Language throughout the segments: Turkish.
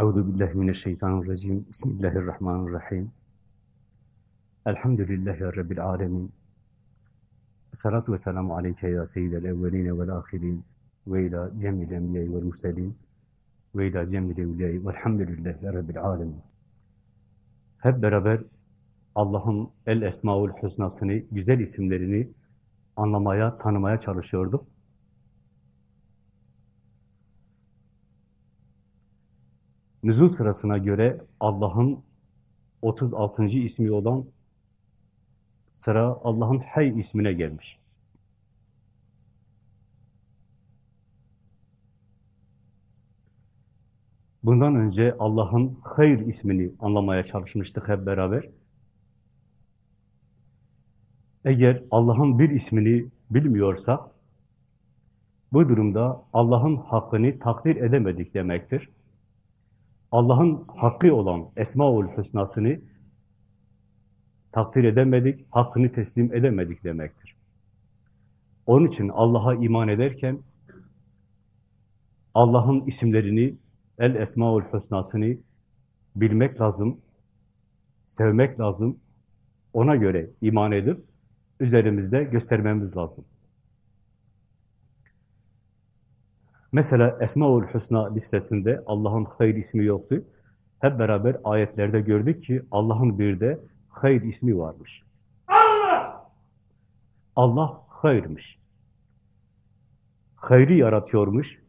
Euzu billahi mineşşeytanirracim. Bismillahirrahmanirrahim. Elhamdülillahi rabbil alamin. Salatu ve selamu aleyke ya seyyidel evvelin ve'l ahirin ve ila cemil enbiya'i ve'l murselin ve ila cemil evliya'i ve'lhamdülillahi rabbil alamin. Hep beraber Allah'ın el esmaül husnasını, güzel isimlerini anlamaya, tanımaya çalışıyorduk. Nüzul sırasına göre Allah'ın 36. ismi olan sıra Allah'ın Hay ismine gelmiş. Bundan önce Allah'ın Hayr ismini anlamaya çalışmıştık hep beraber. Eğer Allah'ın bir ismini bilmiyorsak, bu durumda Allah'ın hakkını takdir edemedik demektir. Allah'ın hakkı olan Esmaül Hüsna'sını takdir edemedik, hakkını teslim edemedik demektir. Onun için Allah'a iman ederken Allah'ın isimlerini, El Esmaül Hüsna'sını bilmek lazım, sevmek lazım, ona göre iman edip üzerimizde göstermemiz lazım. Mesela Esmaül Hüsna listesinde Allah'ın hayır ismi yoktu. Hep beraber ayetlerde gördük ki Allah'ın bir de hayır ismi varmış. Allah! Allah hayırmış. Hayrı yaratıyormuş.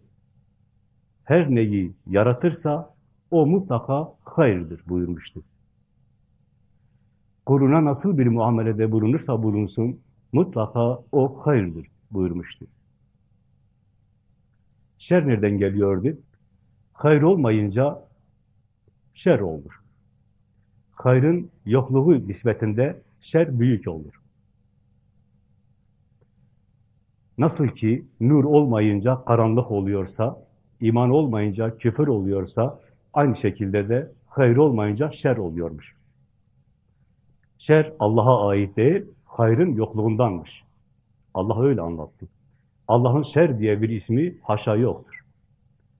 Her neyi yaratırsa o mutlaka hayırdır buyurmuştu. Kuluna nasıl bir muamelede bulunursa bulunsun mutlaka o hayırdır buyurmuştu. Şer nereden geliyordu? Hayır olmayınca şer olur. Hayrın yokluğu nispetinde şer büyük olur. Nasıl ki nur olmayınca karanlık oluyorsa, iman olmayınca küfür oluyorsa, aynı şekilde de hayır olmayınca şer oluyormuş. Şer Allah'a ait değil, hayrın yokluğundanmış. Allah öyle anlattı. Allah'ın şer diye bir ismi haşa yoktur.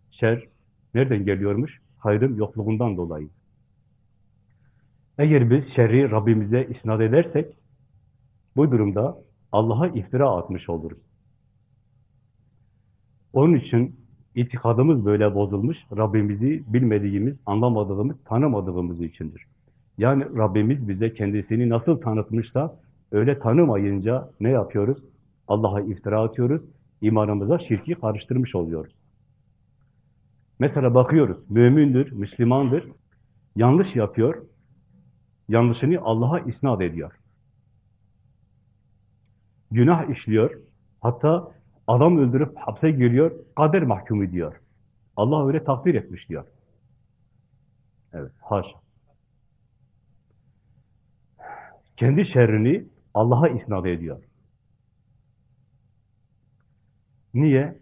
Şer nereden geliyormuş? Hayrın yokluğundan dolayı. Eğer biz şerri Rabbimize isnat edersek, bu durumda Allah'a iftira atmış oluruz. Onun için itikadımız böyle bozulmuş, Rabbimizi bilmediğimiz, anlamadığımız, tanımadığımız içindir. Yani Rabbimiz bize kendisini nasıl tanıtmışsa, öyle tanımayınca ne yapıyoruz? Allah'a iftira atıyoruz, imanımıza şirki karıştırmış oluyoruz. Mesela bakıyoruz, mümindir, Müslümandır, yanlış yapıyor, yanlışını Allah'a isnat ediyor. Günah işliyor, hatta adam öldürüp hapse giriyor, kader mahkumu diyor. Allah öyle takdir etmiş diyor. Evet, haşa. Kendi şerrini Allah'a isnat ediyor. Niye?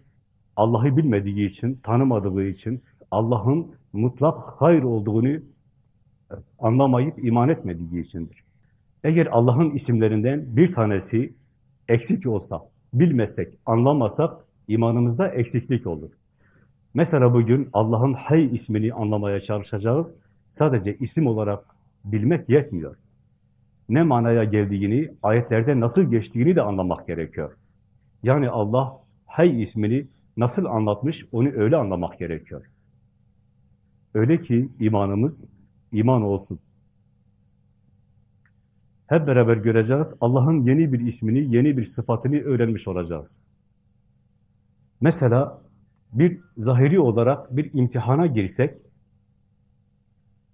Allah'ı bilmediği için, tanımadığı için, Allah'ın mutlak hayır olduğunu anlamayıp iman etmediği içindir. Eğer Allah'ın isimlerinden bir tanesi eksik olsa, bilmesek, anlamasak imanımızda eksiklik olur. Mesela bugün Allah'ın Hay ismini anlamaya çalışacağız. Sadece isim olarak bilmek yetmiyor. Ne manaya geldiğini, ayetlerde nasıl geçtiğini de anlamak gerekiyor. Yani Allah Hay ismini nasıl anlatmış, onu öyle anlamak gerekiyor. Öyle ki imanımız iman olsun. Hep beraber göreceğiz, Allah'ın yeni bir ismini, yeni bir sıfatını öğrenmiş olacağız. Mesela bir zahiri olarak bir imtihana girsek,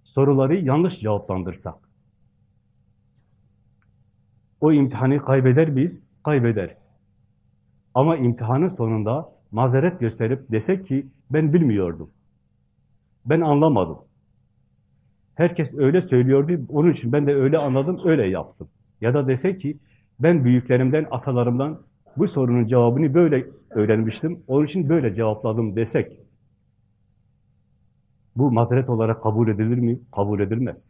soruları yanlış cevaplandırsak, o imtihanı kaybeder miyiz? Kaybederiz. Ama imtihanın sonunda mazeret gösterip desek ki ben bilmiyordum. Ben anlamadım. Herkes öyle söylüyordu, onun için ben de öyle anladım, öyle yaptım. Ya da desek ki ben büyüklerimden, atalarımdan bu sorunun cevabını böyle öğrenmiştim, onun için böyle cevapladım desek. Bu mazeret olarak kabul edilir mi? Kabul edilmez.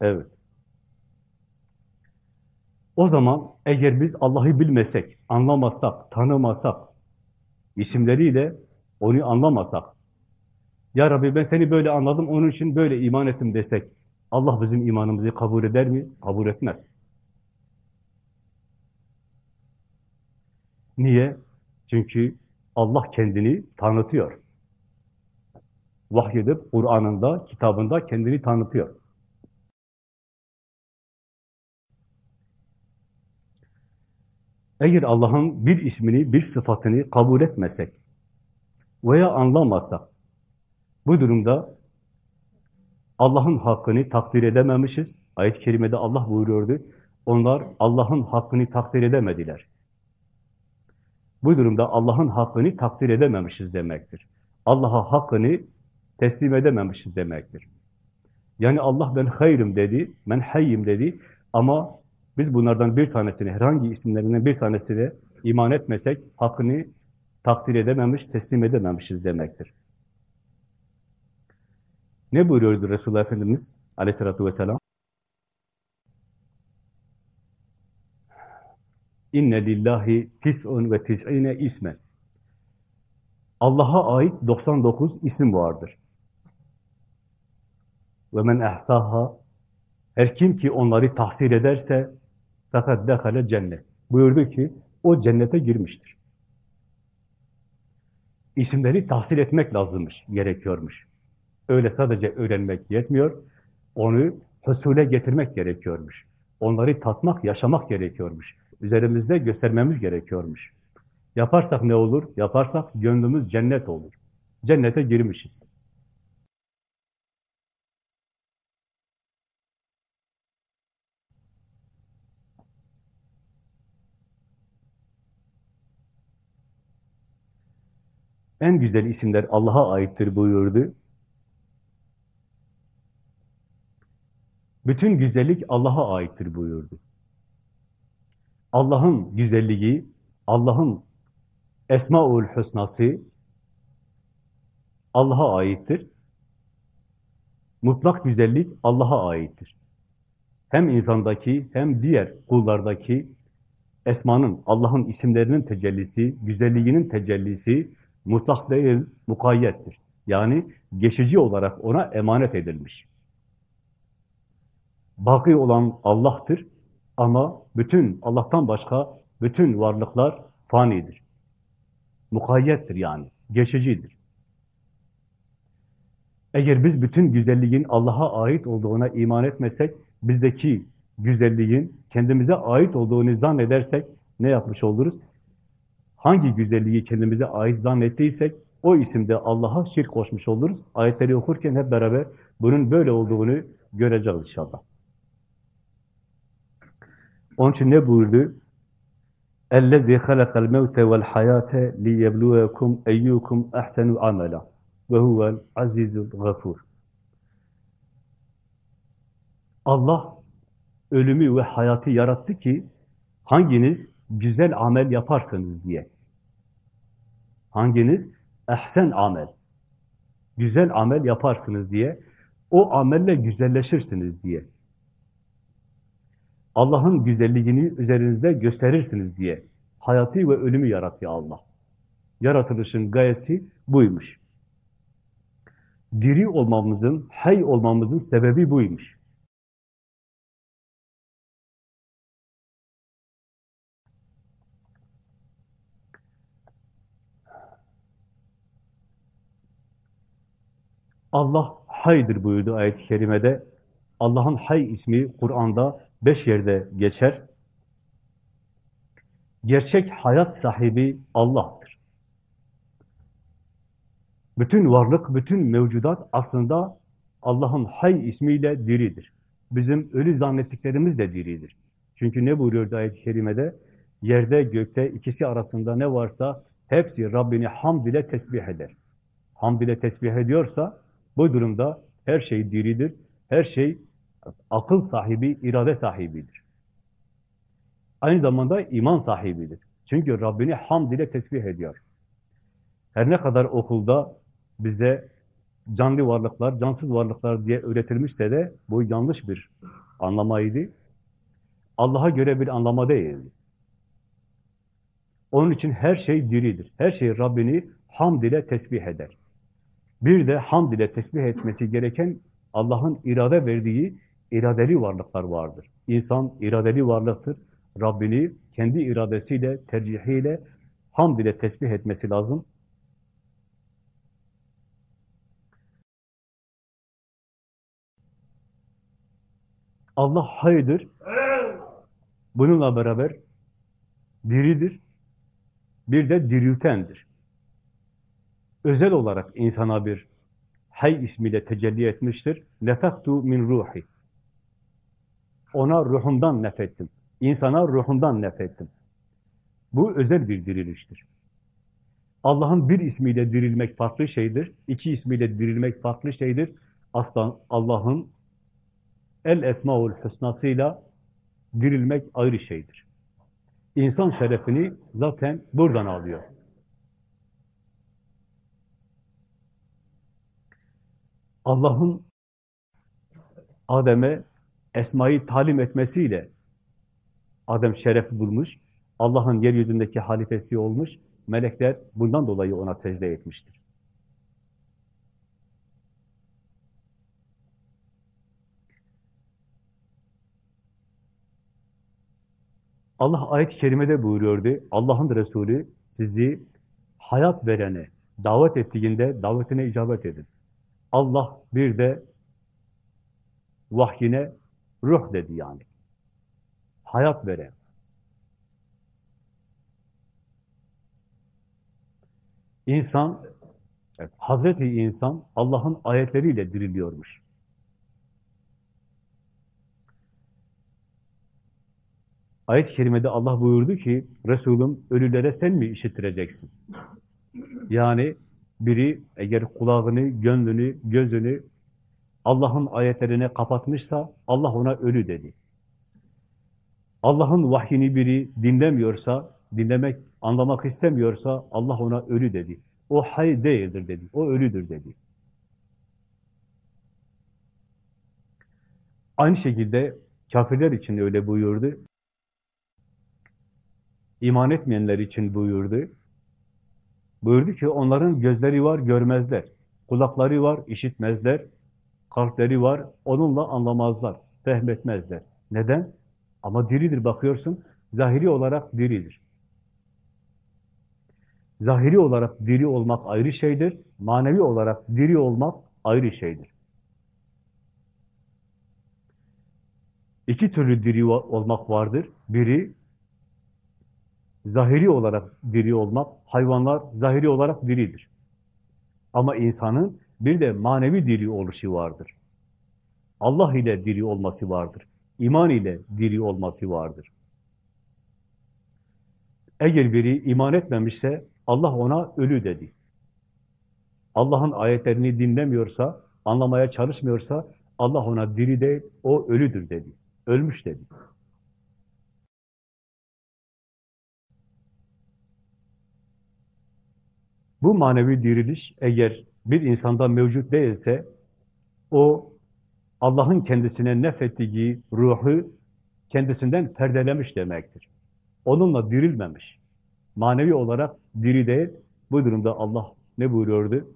Evet. O zaman eğer biz Allah'ı bilmesek, anlamasak, tanımasak, isimleriyle onu anlamasak, Ya Rabbi ben seni böyle anladım, onun için böyle iman ettim desek, Allah bizim imanımızı kabul eder mi? Kabul etmez. Niye? Çünkü Allah kendini tanıtıyor. Vahyedip Kur'an'ında, kitabında kendini tanıtıyor. Eğer Allah'ın bir ismini, bir sıfatını kabul etmesek veya anlamasak, bu durumda Allah'ın hakkını takdir edememişiz. Ayet-i Kerime'de Allah buyuruyordu. Onlar Allah'ın hakkını takdir edemediler. Bu durumda Allah'ın hakkını takdir edememişiz demektir. Allah'a hakkını teslim edememişiz demektir. Yani Allah ben hayrım dedi, ben hayyim dedi ama biz bunlardan bir tanesini, herhangi isimlerinden bir tanesine iman etmesek hakkını takdir edememiş, teslim edememişiz demektir. Ne buyuruyordu Resulullah Efendimiz aleyhissalatü vesselam? İnne lillahi tis'un ve tis'ine ismen. Allah'a ait 99 isim vardır. Ve men ehsaha her kim ki onları tahsil ederse fakat dehale cennet. Buyurdu ki o cennete girmiştir. İsimleri tahsil etmek lazımmış, gerekiyormuş. Öyle sadece öğrenmek yetmiyor, onu husule getirmek gerekiyormuş. Onları tatmak, yaşamak gerekiyormuş. Üzerimizde göstermemiz gerekiyormuş. Yaparsak ne olur? Yaparsak gönlümüz cennet olur. Cennete girmişiz. En güzel isimler Allah'a aittir buyurdu. Bütün güzellik Allah'a aittir buyurdu. Allah'ın güzelliği, Allah'ın Esmaül Hüsnası Allah'a aittir. Mutlak güzellik Allah'a aittir. Hem insandaki hem diğer kullardaki Esma'nın, Allah'ın isimlerinin tecellisi, güzelliğinin tecellisi mutlak değil, mukayyettir. Yani geçici olarak ona emanet edilmiş. Baki olan Allah'tır ama bütün Allah'tan başka bütün varlıklar fanidir. Mukayyettir yani, geçicidir. Eğer biz bütün güzelliğin Allah'a ait olduğuna iman etmesek, bizdeki güzelliğin kendimize ait olduğunu zannedersek ne yapmış oluruz? Hangi güzelliği kendimize ait zannettiysek o isimde Allah'a şirk koşmuş oluruz. Ayetleri okurken hep beraber bunun böyle olduğunu göreceğiz inşallah. Onun için ne buyurdu? اَلَّذِي خَلَقَ الْمَوْتَ وَالْحَيَاةَ لِيَبْلُوَكُمْ اَيُّكُمْ اَحْسَنُ عَمَلًا وَهُوَ الْعَزِيزُ الْغَفُورُ Allah ölümü ve hayatı yarattı ki hanginiz güzel amel yaparsınız diye. Hanginiz ehsen amel, güzel amel yaparsınız diye, o amelle güzelleşirsiniz diye. Allah'ın güzelliğini üzerinizde gösterirsiniz diye. Hayatı ve ölümü yarattı Allah. Yaratılışın gayesi buymuş. Diri olmamızın, hay olmamızın sebebi buymuş. Allah haydır buyurdu ayet-i kerimede. Allah'ın hay ismi Kur'an'da beş yerde geçer. Gerçek hayat sahibi Allah'tır. Bütün varlık, bütün mevcudat aslında Allah'ın hay ismiyle diridir. Bizim ölü zannettiklerimiz de diridir. Çünkü ne buyuruyor ayet-i kerimede? Yerde, gökte ikisi arasında ne varsa hepsi Rabbini hamd ile tesbih eder. Hamd ile tesbih ediyorsa bu durumda her şey diridir, her şey akıl sahibi, irade sahibidir. Aynı zamanda iman sahibidir. Çünkü Rabbini hamd ile tesbih ediyor. Her ne kadar okulda bize canlı varlıklar, cansız varlıklar diye öğretilmişse de bu yanlış bir anlamaydı. Allah'a göre bir anlama değildi. Onun için her şey diridir. Her şey Rabbini hamd ile tesbih eder. Bir de hamd ile tesbih etmesi gereken Allah'ın irade verdiği iradeli varlıklar vardır. İnsan iradeli varlıktır. Rabbini kendi iradesiyle, tercihiyle hamd ile tesbih etmesi lazım. Allah haydır. Bununla beraber diridir. Bir de diriltendir. Özel olarak insana bir hay ismiyle tecelli etmiştir. Nefektu min ruhi. Ona ruhumdan nefettim. İnsana ruhumdan nefettim. Bu özel bir diriliştir. Allah'ın bir ismiyle dirilmek farklı şeydir. iki ismiyle dirilmek farklı şeydir. Aslan Allah'ın El Esmaül Hüsnasıyla dirilmek ayrı şeydir. İnsan şerefini zaten buradan alıyor. Allah'ın Adem'e Esma'yı talim etmesiyle Adem şerefi bulmuş, Allah'ın yeryüzündeki halifesi olmuş, melekler bundan dolayı ona secde etmiştir. Allah ayet-i kerimede buyuruyordu, Allah'ın Resulü sizi hayat verene davet ettiğinde davetine icabet edin. Allah bir de vahyine ruh dedi yani. Hayat veren. İnsan, evet, Hazreti insan Allah'ın ayetleriyle diriliyormuş. Ayet-i kerimede Allah buyurdu ki, Resulüm ölülere sen mi işittireceksin? Yani biri eğer kulağını, gönlünü, gözünü Allah'ın ayetlerine kapatmışsa Allah ona ölü dedi. Allah'ın vahyini biri dinlemiyorsa, dinlemek, anlamak istemiyorsa Allah ona ölü dedi. O hay değildir dedi. O ölüdür dedi. Aynı şekilde kafirler için öyle buyurdu. İman etmeyenler için buyurdu. Buyurdu ki onların gözleri var görmezler, kulakları var işitmezler, kalpleri var onunla anlamazlar, fehmetmezler. Neden? Ama diridir bakıyorsun, zahiri olarak diridir. Zahiri olarak diri olmak ayrı şeydir, manevi olarak diri olmak ayrı şeydir. İki türlü diri olmak vardır. Biri zahiri olarak diri olmak, hayvanlar zahiri olarak diridir. Ama insanın bir de manevi diri oluşu vardır. Allah ile diri olması vardır. İman ile diri olması vardır. Eğer biri iman etmemişse Allah ona ölü dedi. Allah'ın ayetlerini dinlemiyorsa, anlamaya çalışmıyorsa Allah ona diri değil, o ölüdür dedi. Ölmüş dedi. Bu manevi diriliş eğer bir insanda mevcut değilse, o Allah'ın kendisine nefettiği ruhu kendisinden perdelemiş demektir. Onunla dirilmemiş. Manevi olarak diri değil. Bu durumda Allah ne buyuruyordu?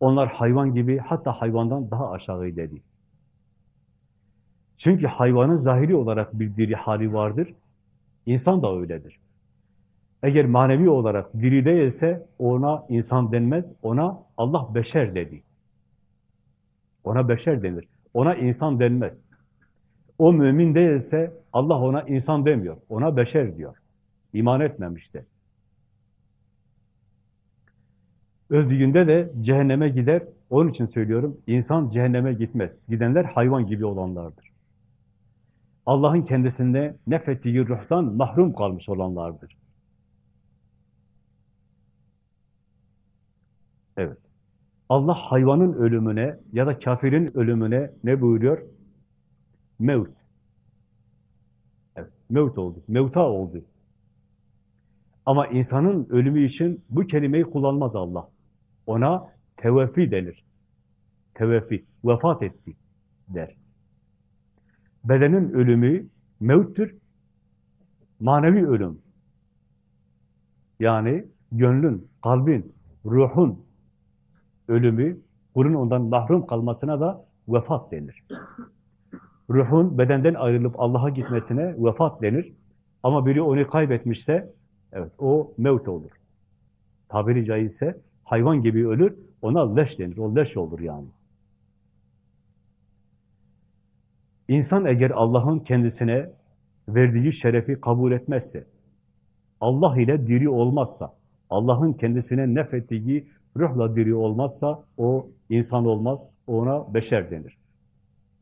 Onlar hayvan gibi, hatta hayvandan daha aşağı dedi. Çünkü hayvanın zahiri olarak bir diri hali vardır. İnsan da öyledir. Eğer manevi olarak diri değilse ona insan denmez, ona Allah beşer dedi. Ona beşer denir. Ona insan denmez. O mümin değilse Allah ona insan demiyor. Ona beşer diyor. İman etmemişse. Öldüğünde de cehenneme gider. Onun için söylüyorum, insan cehenneme gitmez. Gidenler hayvan gibi olanlardır. Allah'ın kendisinde nefettiği ruhtan mahrum kalmış olanlardır. Evet. Allah hayvanın ölümüne ya da kafirin ölümüne ne buyuruyor? Mevt. Evet, mevt oldu. Mevta oldu. Ama insanın ölümü için bu kelimeyi kullanmaz Allah. Ona teveffi denir. Teveffi, vefat etti der. Bedenin ölümü mevttür, manevi ölüm. Yani gönlün, kalbin, ruhun ölümü, kulun ondan mahrum kalmasına da vefat denir. Ruhun bedenden ayrılıp Allah'a gitmesine vefat denir. Ama biri onu kaybetmişse, evet o mevt olur. Tabiri caizse hayvan gibi ölür, ona leş denir. O leş olur yani. İnsan eğer Allah'ın kendisine verdiği şerefi kabul etmezse, Allah ile diri olmazsa, Allah'ın kendisine nefettiği ruhla diri olmazsa, o insan olmaz, ona beşer denir.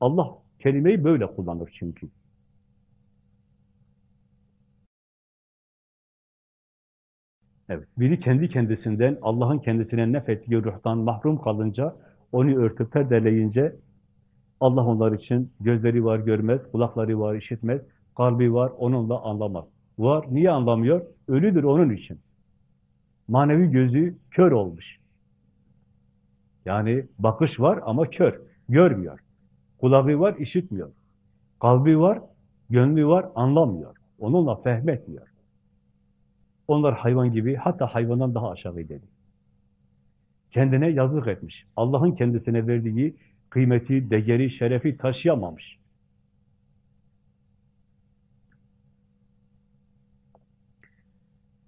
Allah kelimeyi böyle kullanır çünkü. Evet, biri kendi kendisinden, Allah'ın kendisine nefettiği ruhtan mahrum kalınca, onu örtüp perdeleyince, Allah onlar için gözleri var görmez, kulakları var işitmez, kalbi var onunla anlamaz. Var, niye anlamıyor? Ölüdür onun için. Manevi gözü kör olmuş. Yani bakış var ama kör, görmüyor. Kulağı var, işitmiyor. Kalbi var, gönlü var, anlamıyor. Onunla fehmetmiyor. Onlar hayvan gibi, hatta hayvandan daha aşağı dedi. Kendine yazık etmiş. Allah'ın kendisine verdiği kıymeti, değeri, şerefi taşıyamamış.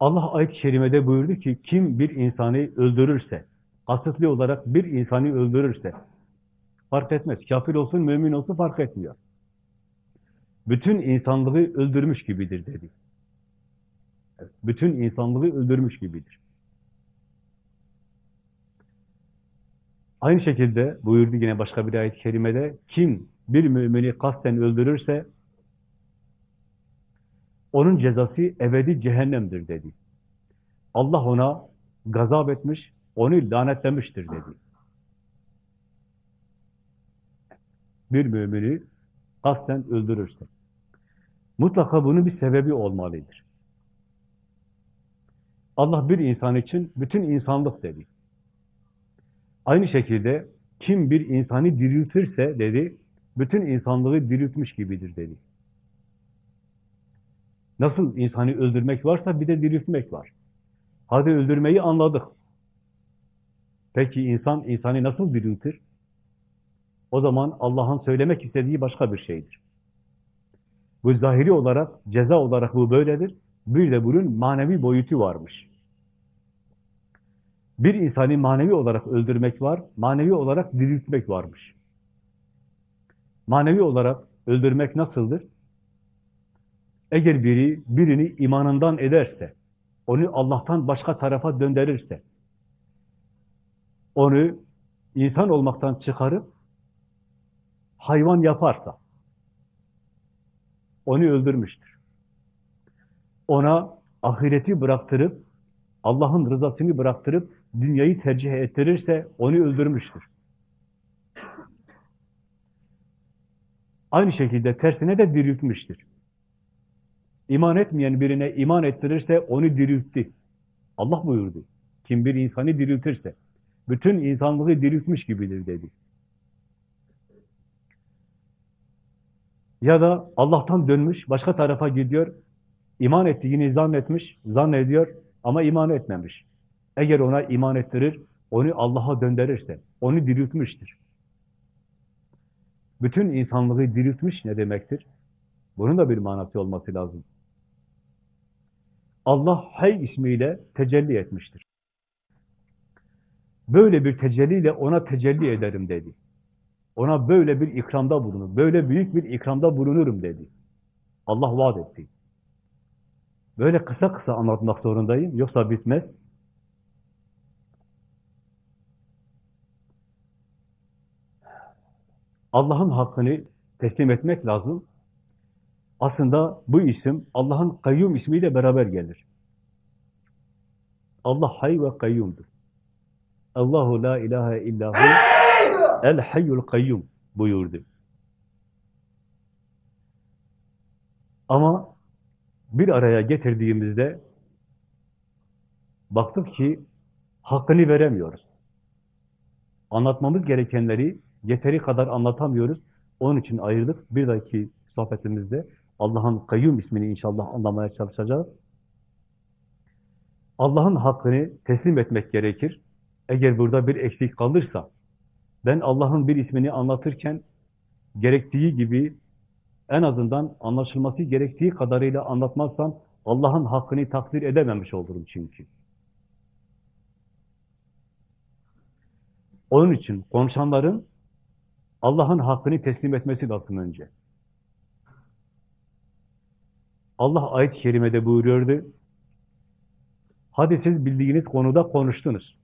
Allah ayet-i kerimede buyurdu ki, kim bir insanı öldürürse, kasıtlı olarak bir insanı öldürürse, fark etmez, kafir olsun, mümin olsun fark etmiyor. Bütün insanlığı öldürmüş gibidir dedi. Bütün insanlığı öldürmüş gibidir. Aynı şekilde buyurdu yine başka bir ayet-i kerimede, kim bir mümini kasten öldürürse, onun cezası ebedi cehennemdir dedi. Allah ona gazap etmiş, onu lanetlemiştir dedi. Bir mümini kasten öldürürse. Mutlaka bunun bir sebebi olmalıdır. Allah bir insan için bütün insanlık dedi. Aynı şekilde kim bir insanı diriltirse dedi, bütün insanlığı diriltmiş gibidir dedi. Nasıl insanı öldürmek varsa bir de diriltmek var. Hadi öldürmeyi anladık. Peki insan insanı nasıl diriltir? O zaman Allah'ın söylemek istediği başka bir şeydir. Bu zahiri olarak, ceza olarak bu böyledir. Bir de bunun manevi boyutu varmış. Bir insanı manevi olarak öldürmek var, manevi olarak diriltmek varmış. Manevi olarak öldürmek nasıldır? Eğer biri birini imanından ederse, onu Allah'tan başka tarafa döndürürse, onu insan olmaktan çıkarıp hayvan yaparsa, onu öldürmüştür. Ona ahireti bıraktırıp, Allah'ın rızasını bıraktırıp, dünyayı tercih ettirirse, onu öldürmüştür. Aynı şekilde tersine de diriltmiştir. İman etmeyen birine iman ettirirse onu diriltti. Allah buyurdu. Kim bir insanı diriltirse, bütün insanlığı diriltmiş gibidir dedi. Ya da Allah'tan dönmüş, başka tarafa gidiyor, iman ettiğini zannetmiş, zannediyor ama iman etmemiş. Eğer ona iman ettirir, onu Allah'a döndürürse, onu diriltmiştir. Bütün insanlığı diriltmiş ne demektir? Bunun da bir manası olması lazım. Allah Hay ismiyle tecelli etmiştir. Böyle bir tecelliyle ona tecelli ederim dedi. Ona böyle bir ikramda bulunur, böyle büyük bir ikramda bulunurum dedi. Allah vaat etti. Böyle kısa kısa anlatmak zorundayım, yoksa bitmez. Allah'ın hakkını teslim etmek lazım. Aslında bu isim Allah'ın kayyum ismiyle beraber gelir. Allah hay ve kayyumdur. Allahu la ilahe illahu el hayyul kayyum buyurdu. Ama bir araya getirdiğimizde baktık ki hakkını veremiyoruz. Anlatmamız gerekenleri yeteri kadar anlatamıyoruz. Onun için ayırdık. Bir dahaki sohbetimizde Allah'ın kayyum ismini inşallah anlamaya çalışacağız. Allah'ın hakkını teslim etmek gerekir. Eğer burada bir eksik kalırsa, ben Allah'ın bir ismini anlatırken gerektiği gibi en azından anlaşılması gerektiği kadarıyla anlatmazsam Allah'ın hakkını takdir edememiş olurum çünkü. Onun için konuşanların Allah'ın hakkını teslim etmesi lazım önce. Allah ayet-i kerimede buyuruyordu. Hadi siz bildiğiniz konuda konuştunuz.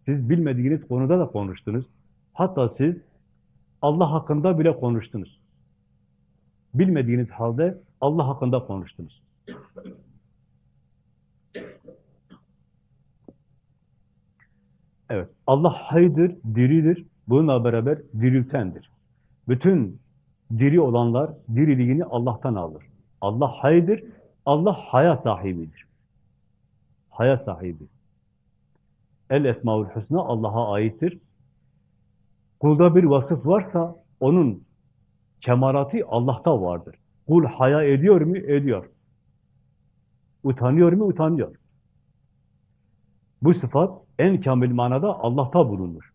Siz bilmediğiniz konuda da konuştunuz. Hatta siz Allah hakkında bile konuştunuz. Bilmediğiniz halde Allah hakkında konuştunuz. Evet, Allah haydır, diridir. Bununla beraber diriltendir. Bütün diri olanlar diriliğini Allah'tan alır. Allah haydır, Allah haya sahibidir. Haya sahibi. El Esmaül Hüsna Allah'a aittir. Kulda bir vasıf varsa onun kemaratı Allah'ta vardır. Kul haya ediyor mu? Ediyor. Utanıyor mu? Utanıyor. Bu sıfat en kamil manada Allah'ta bulunur.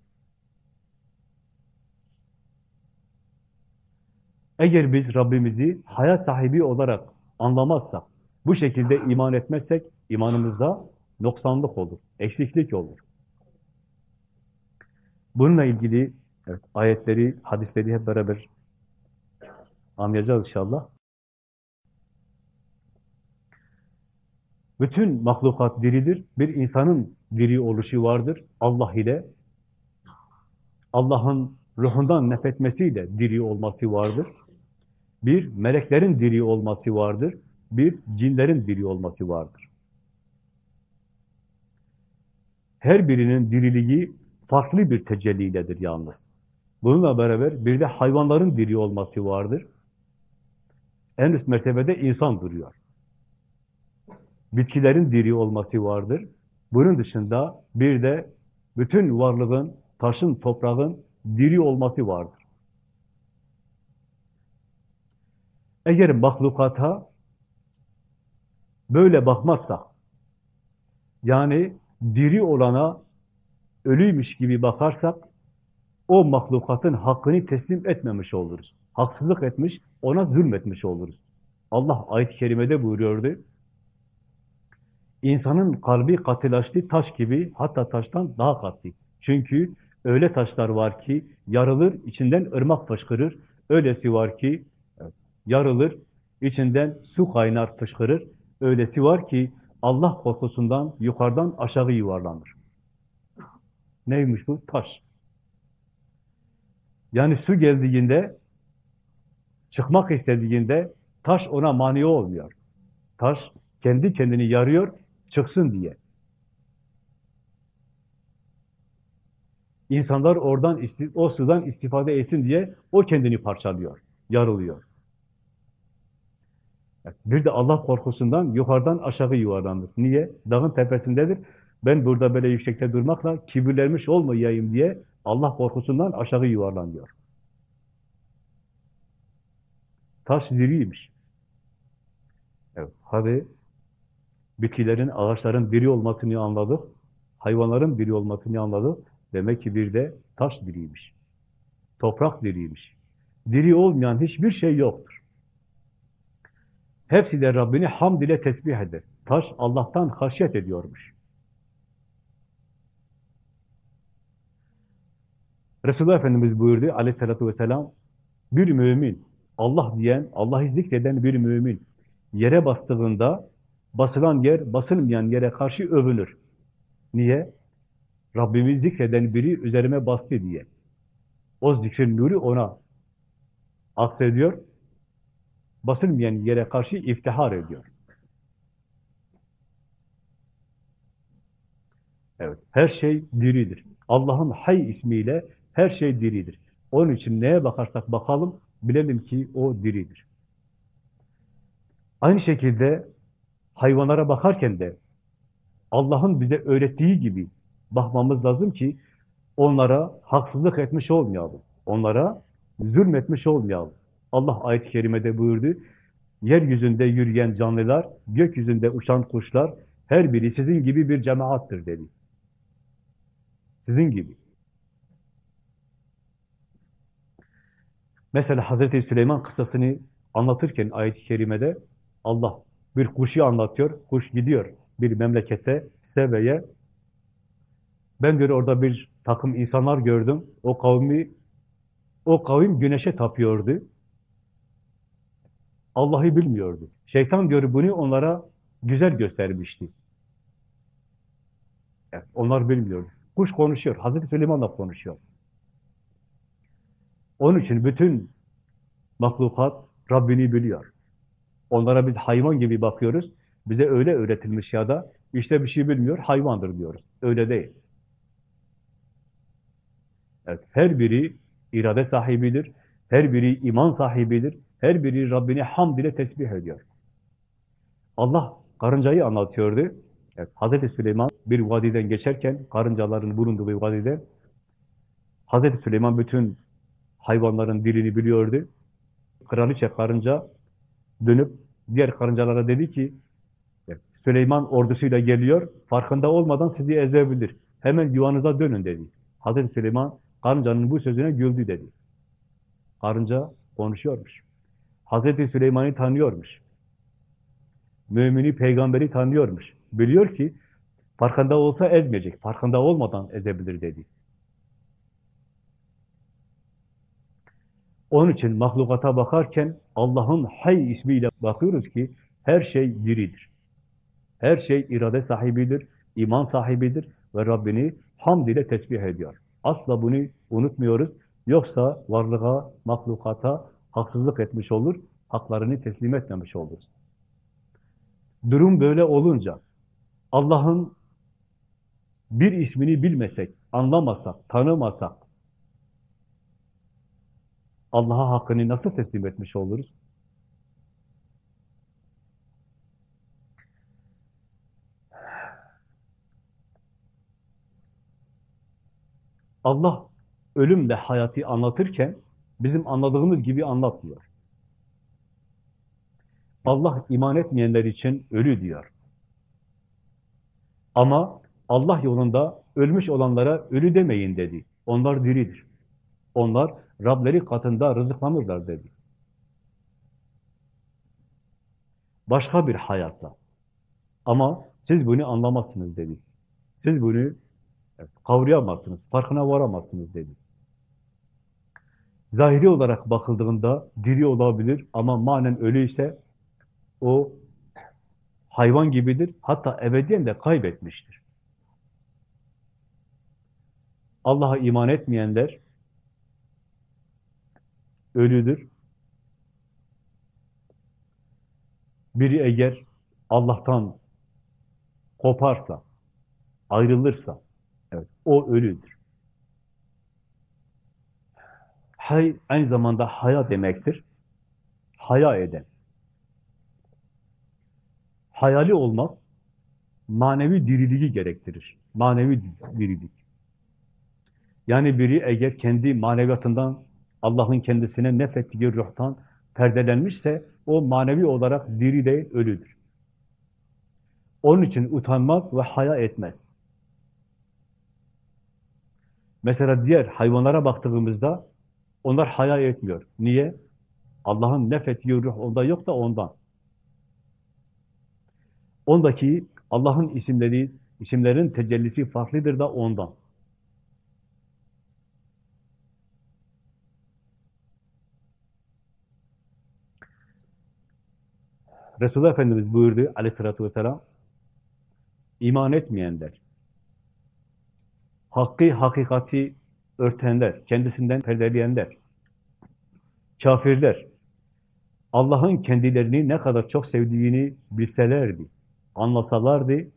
Eğer biz Rabbimizi haya sahibi olarak anlamazsak, bu şekilde iman etmezsek, imanımızda noksanlık olur, eksiklik olur. Bununla ilgili evet, ayetleri, hadisleri hep beraber anlayacağız inşallah. Bütün mahlukat diridir. Bir insanın diri oluşu vardır. Allah ile Allah'ın ruhundan nefetmesiyle diri olması vardır. Bir, meleklerin diri olması vardır. Bir, cinlerin diri olması vardır. Her birinin diriliği farklı bir tecelliyledir yalnız. Bununla beraber bir de hayvanların diri olması vardır. En üst mertebede insan duruyor. Bitkilerin diri olması vardır. Bunun dışında bir de bütün varlığın, taşın, toprağın diri olması vardır. Eğer mahlukata böyle bakmazsak, yani diri olana ölüymüş gibi bakarsak, o mahlukatın hakkını teslim etmemiş oluruz. Haksızlık etmiş, ona zulmetmiş oluruz. Allah ayet-i kerimede buyuruyordu. İnsanın kalbi katılaştı taş gibi, hatta taştan daha katlı. Çünkü öyle taşlar var ki yarılır, içinden ırmak fışkırır. Öylesi var ki yarılır, içinden su kaynar fışkırır. Öylesi var ki Allah korkusundan yukarıdan aşağı yuvarlanır. Neymiş bu? Taş. Yani su geldiğinde, çıkmak istediğinde taş ona mani olmuyor. Taş kendi kendini yarıyor, çıksın diye. İnsanlar oradan, o sudan istifade etsin diye o kendini parçalıyor, yarılıyor. Bir de Allah korkusundan yukarıdan aşağı yuvarlanır. Niye? Dağın tepesindedir. Ben burada böyle yüksekte durmakla kibirlenmiş olmayayım diye Allah korkusundan aşağı yuvarlanıyor. Taş diriymiş. Evet, hadi bitkilerin, ağaçların diri olmasını anladık. Hayvanların diri olmasını anladık. Demek ki bir de taş diriymiş. Toprak diriymiş. Diri olmayan hiçbir şey yoktur. Hepsi de Rabbini hamd ile tesbih eder. Taş Allah'tan haşyet ediyormuş. Resulullah Efendimiz buyurdu aleyhissalatü vesselam, bir mümin, Allah diyen, Allah'ı zikreden bir mümin, yere bastığında, basılan yer, basılmayan yere karşı övünür. Niye? Rabbimi zikreden biri üzerime bastı diye. O zikrin nuru ona aksediyor, basılmayan yere karşı iftihar ediyor. Evet, her şey diridir. Allah'ın Hay ismiyle her şey diridir. Onun için neye bakarsak bakalım, bilelim ki o diridir. Aynı şekilde hayvanlara bakarken de Allah'ın bize öğrettiği gibi bakmamız lazım ki onlara haksızlık etmiş olmayalım. Onlara zulmetmiş olmayalım. Allah ayet-i kerimede buyurdu. Yeryüzünde yürüyen canlılar, gökyüzünde uçan kuşlar, Her biri sizin gibi bir cemaattır dedi. Sizin gibi. Mesela Hazreti Süleyman kıssasını anlatırken ayet-i kerimede Allah bir kuşu anlatıyor. Kuş gidiyor bir memlekete, Seve'ye. Ben diyor orada bir takım insanlar gördüm. O kavmi, o kavim güneşe tapıyordu. Allah'ı bilmiyordu. Şeytan bunu onlara güzel göstermişti. Evet, onlar bilmiyor. Kuş konuşuyor. Hazreti Süleyman'la konuşuyor. Onun için bütün mahlukat Rabbini biliyor. Onlara biz hayvan gibi bakıyoruz. Bize öyle öğretilmiş ya da işte bir şey bilmiyor, hayvandır diyoruz. Öyle değil. Evet, her biri irade sahibidir. Her biri iman sahibidir. Her biri Rabbini hamd ile tesbih ediyor. Allah karıncayı anlatıyordu. Evet, Hazreti Süleyman bir vadiden geçerken, karıncaların bulunduğu vadide, Hazreti Süleyman bütün hayvanların dilini biliyordu. Kraliçe karınca dönüp diğer karıncalara dedi ki, Süleyman ordusuyla geliyor, farkında olmadan sizi ezebilir. Hemen yuvanıza dönün dedi. Hazreti Süleyman karıncanın bu sözüne güldü dedi. Karınca konuşuyormuş. Hazreti Süleyman'ı tanıyormuş. Mümini, peygamberi tanıyormuş. Biliyor ki farkında olsa ezmeyecek. Farkında olmadan ezebilir dedi. Onun için mahlukata bakarken Allah'ın Hay ismiyle bakıyoruz ki her şey diridir. Her şey irade sahibidir, iman sahibidir ve Rabbini hamd ile tesbih ediyor. Asla bunu unutmuyoruz. Yoksa varlığa, mahlukata haksızlık etmiş olur, haklarını teslim etmemiş oluruz. Durum böyle olunca Allah'ın bir ismini bilmesek, anlamasak, tanımasak Allah'a hakkını nasıl teslim etmiş oluruz? Allah ölümle hayatı anlatırken bizim anladığımız gibi anlatmıyor. Allah iman etmeyenler için ölü diyor. Ama Allah yolunda ölmüş olanlara ölü demeyin dedi. Onlar diridir. Onlar Rableri katında rızıklanırlar dedi. Başka bir hayatla. Ama siz bunu anlamazsınız dedi. Siz bunu kavrayamazsınız, farkına varamazsınız dedi. Zahiri olarak bakıldığında diri olabilir ama manen ölüyse o hayvan gibidir. Hatta ebediyen de kaybetmiştir. Allah'a iman etmeyenler ölüdür. Biri eğer Allah'tan koparsa, ayrılırsa, evet, o ölüdür. Hay aynı zamanda haya demektir. Haya eden. Hayali olmak manevi diriliği gerektirir. Manevi dirilik. Yani biri eğer kendi maneviyatından Allah'ın kendisine nefettiği ruhtan perdelenmişse o manevi olarak diri değil, ölüdür. Onun için utanmaz ve haya etmez. Mesela diğer hayvanlara baktığımızda onlar haya etmiyor. Niye? Allah'ın nefettiği ruh onda yok da ondan. Ondaki Allah'ın isimleri, isimlerin tecellisi farklıdır da ondan. Resulullah Efendimiz buyurdu aleyhissalatü vesselam, iman etmeyenler, hakkı, hakikati örtenler, kendisinden perdeleyenler, kafirler, Allah'ın kendilerini ne kadar çok sevdiğini bilselerdi, anlasalardı,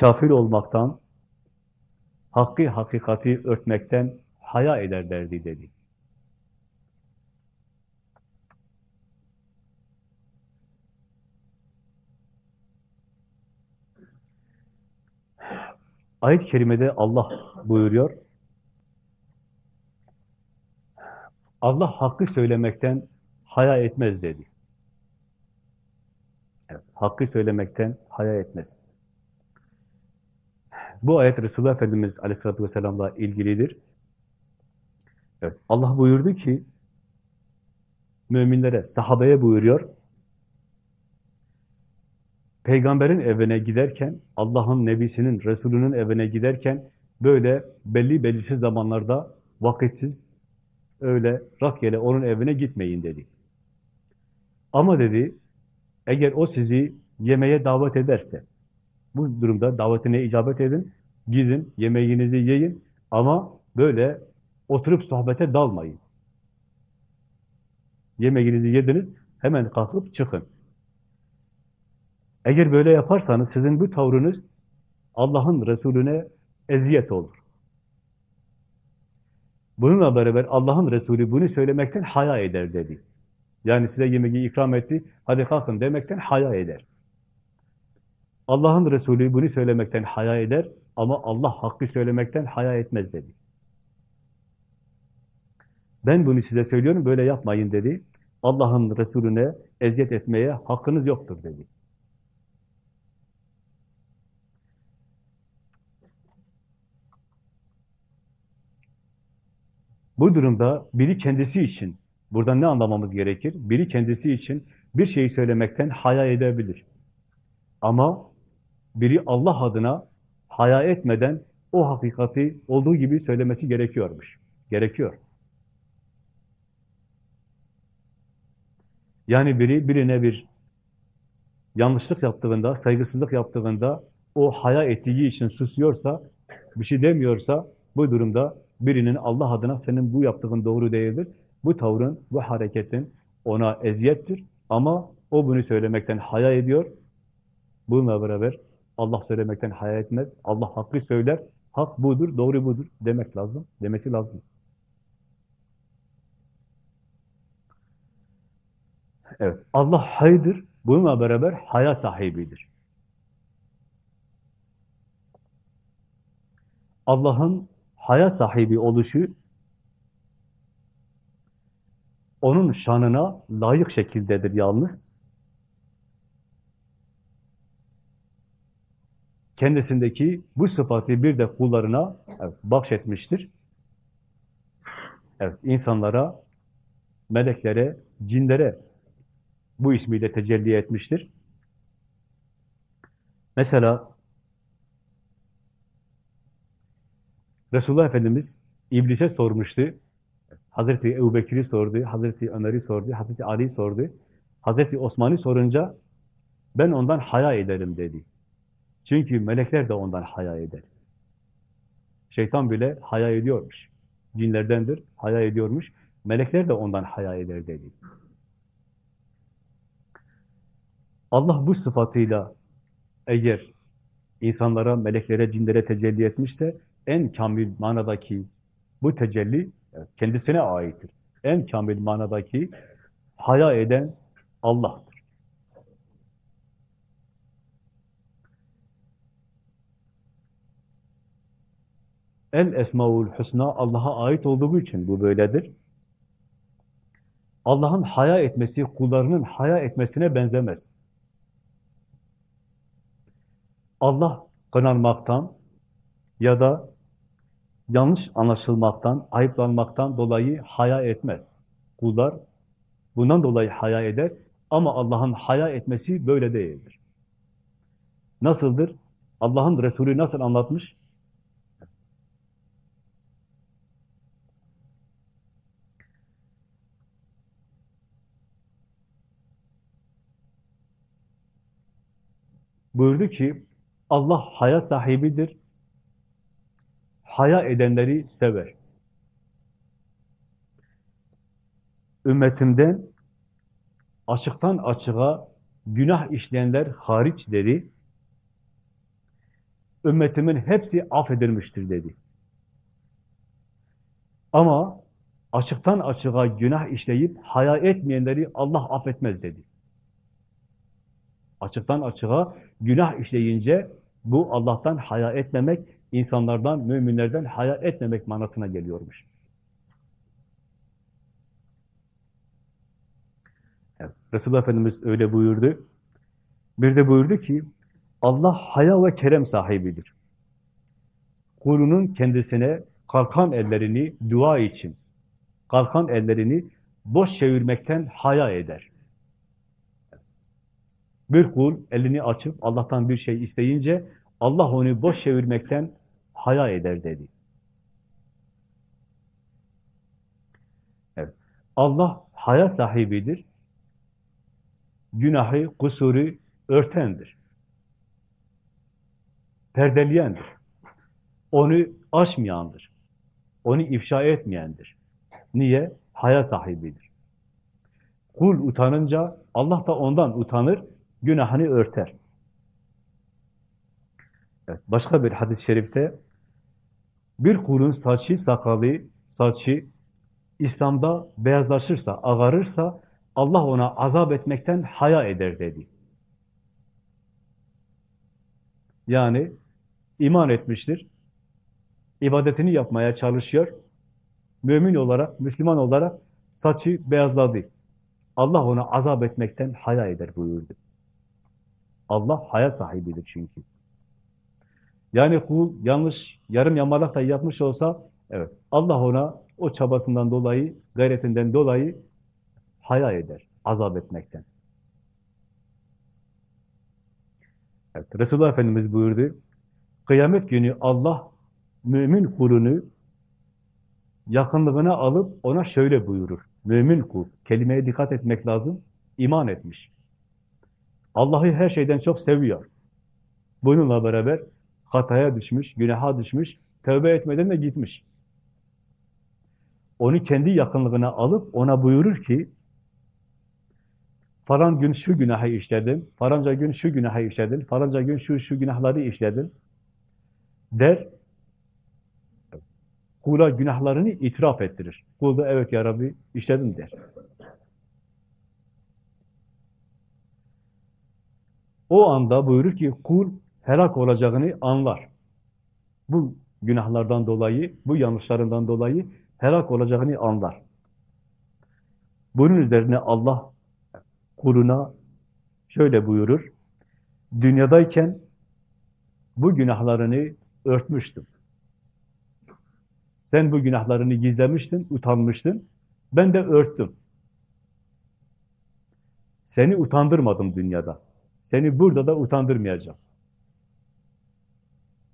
kafir olmaktan, hakkı, hakikati örtmekten haya ederlerdi dedi. Ayet-i kerimede Allah buyuruyor. Allah hakkı söylemekten haya etmez dedi. Evet, hakkı söylemekten haya etmez. Bu ayet Resulullah Efendimiz Aleyhisselatü Vesselam'la ilgilidir. Evet, Allah buyurdu ki, müminlere, sahabeye buyuruyor, peygamberin evine giderken, Allah'ın nebisinin, Resulünün evine giderken, böyle belli belirsiz zamanlarda vakitsiz, öyle rastgele onun evine gitmeyin dedi. Ama dedi, eğer o sizi yemeğe davet ederse, bu durumda davetine icabet edin, gidin, yemeğinizi yiyin ama böyle oturup sohbete dalmayın. Yemeğinizi yediniz, hemen kalkıp çıkın. Eğer böyle yaparsanız sizin bu tavrınız Allah'ın Resulüne eziyet olur. Bununla beraber Allah'ın Resulü bunu söylemekten haya eder dedi. Yani size yemeği ikram etti, hadi kalkın demekten haya eder. Allah'ın Resulü bunu söylemekten haya eder ama Allah hakkı söylemekten haya etmez dedi. Ben bunu size söylüyorum, böyle yapmayın dedi. Allah'ın Resulüne eziyet etmeye hakkınız yoktur dedi. Bu durumda biri kendisi için, buradan ne anlamamız gerekir? Biri kendisi için bir şeyi söylemekten haya edebilir. Ama biri Allah adına haya etmeden o hakikati olduğu gibi söylemesi gerekiyormuş. Gerekiyor. Yani biri birine bir yanlışlık yaptığında, saygısızlık yaptığında o haya ettiği için susuyorsa, bir şey demiyorsa bu durumda birinin Allah adına senin bu yaptığın doğru değildir. Bu tavrın, bu hareketin ona eziyettir ama o bunu söylemekten haya ediyor. Bununla beraber Allah söylemekten haya etmez. Allah hakkı söyler. Hak budur, doğru budur demek lazım, demesi lazım. Evet, Allah haydır. Bununla beraber haya sahibidir. Allah'ın haya sahibi oluşu onun şanına layık şekildedir yalnız. Kendisindeki bu sıfatı bir de kullarına evet, bahşetmiştir. Evet, insanlara, meleklere, cinlere bu ismiyle tecelli etmiştir. Mesela Resulullah Efendimiz İblis'e sormuştu. Hazreti Ebu Bekir'i sordu, Hazreti Ömer'i sordu, Hazreti Ali'yi sordu. Hazreti Osman'ı sorunca ben ondan haya ederim dedi. Çünkü melekler de ondan haya eder. Şeytan bile haya ediyormuş. Cinlerdendir, haya ediyormuş. Melekler de ondan haya eder dedi. Allah bu sıfatıyla eğer insanlara, meleklere, cinlere tecelli etmişse en kamil manadaki bu tecelli kendisine aittir. En kamil manadaki haya eden Allah'tır. El Esmaül Hüsna Allah'a ait olduğu için bu böyledir. Allah'ın haya etmesi kullarının haya etmesine benzemez. Allah kınanmaktan ya da yanlış anlaşılmaktan, ayıplanmaktan dolayı haya etmez. Kullar bundan dolayı haya eder ama Allah'ın haya etmesi böyle değildir. Nasıldır? Allah'ın Resulü nasıl anlatmış? Buyurdu ki, Allah haya sahibidir, haya edenleri sever. Ümmetimden açıktan açığa günah işleyenler hariç dedi. Ümmetimin hepsi affedilmiştir dedi. Ama açıktan açığa günah işleyip haya etmeyenleri Allah affetmez dedi. Açıktan açığa günah işleyince bu Allah'tan haya etmemek, insanlardan, müminlerden haya etmemek manasına geliyormuş. Evet, Resulullah Efendimiz öyle buyurdu. Bir de buyurdu ki, Allah haya ve kerem sahibidir. Kulunun kendisine kalkan ellerini dua için, kalkan ellerini boş çevirmekten haya eder. Bir kul elini açıp Allah'tan bir şey isteyince Allah onu boş çevirmekten haya eder dedi. Evet. Allah haya sahibidir. Günahı, kusuru örtendir. Perdeleyendir. Onu aşmayandır. Onu ifşa etmeyendir. Niye? Haya sahibidir. Kul utanınca Allah da ondan utanır, günahını örter. Evet, başka bir hadis-i şerifte bir kulun saçı, sakalı, saçı İslam'da beyazlaşırsa, ağarırsa Allah ona azap etmekten haya eder dedi. Yani iman etmiştir, ibadetini yapmaya çalışıyor, mümin olarak, Müslüman olarak saçı beyazladı. Allah ona azap etmekten haya eder buyurdu. Allah haya sahibidir çünkü. Yani kul yanlış, yarım yamalak da yapmış olsa, evet Allah ona o çabasından dolayı, gayretinden dolayı haya eder, azap etmekten. Evet, Resulullah Efendimiz buyurdu, kıyamet günü Allah mümin kulunu yakınlığına alıp ona şöyle buyurur. Mümin kul, kelimeye dikkat etmek lazım, iman etmiş. Allah'ı her şeyden çok seviyor. Bununla beraber hataya düşmüş, günaha düşmüş, tövbe etmeden de gitmiş. Onu kendi yakınlığına alıp ona buyurur ki, falan gün şu günahı işledin, falanca gün şu günahı işledin, falanca gün şu şu günahları işledin der, kula günahlarını itiraf ettirir. Kul da evet ya Rabbi işledim der. O anda buyurur ki kul helak olacağını anlar. Bu günahlardan dolayı, bu yanlışlarından dolayı helak olacağını anlar. Bunun üzerine Allah kuluna şöyle buyurur. Dünyadayken bu günahlarını örtmüştüm. Sen bu günahlarını gizlemiştin, utanmıştın. Ben de örttüm. Seni utandırmadım dünyada. Seni burada da utandırmayacağım.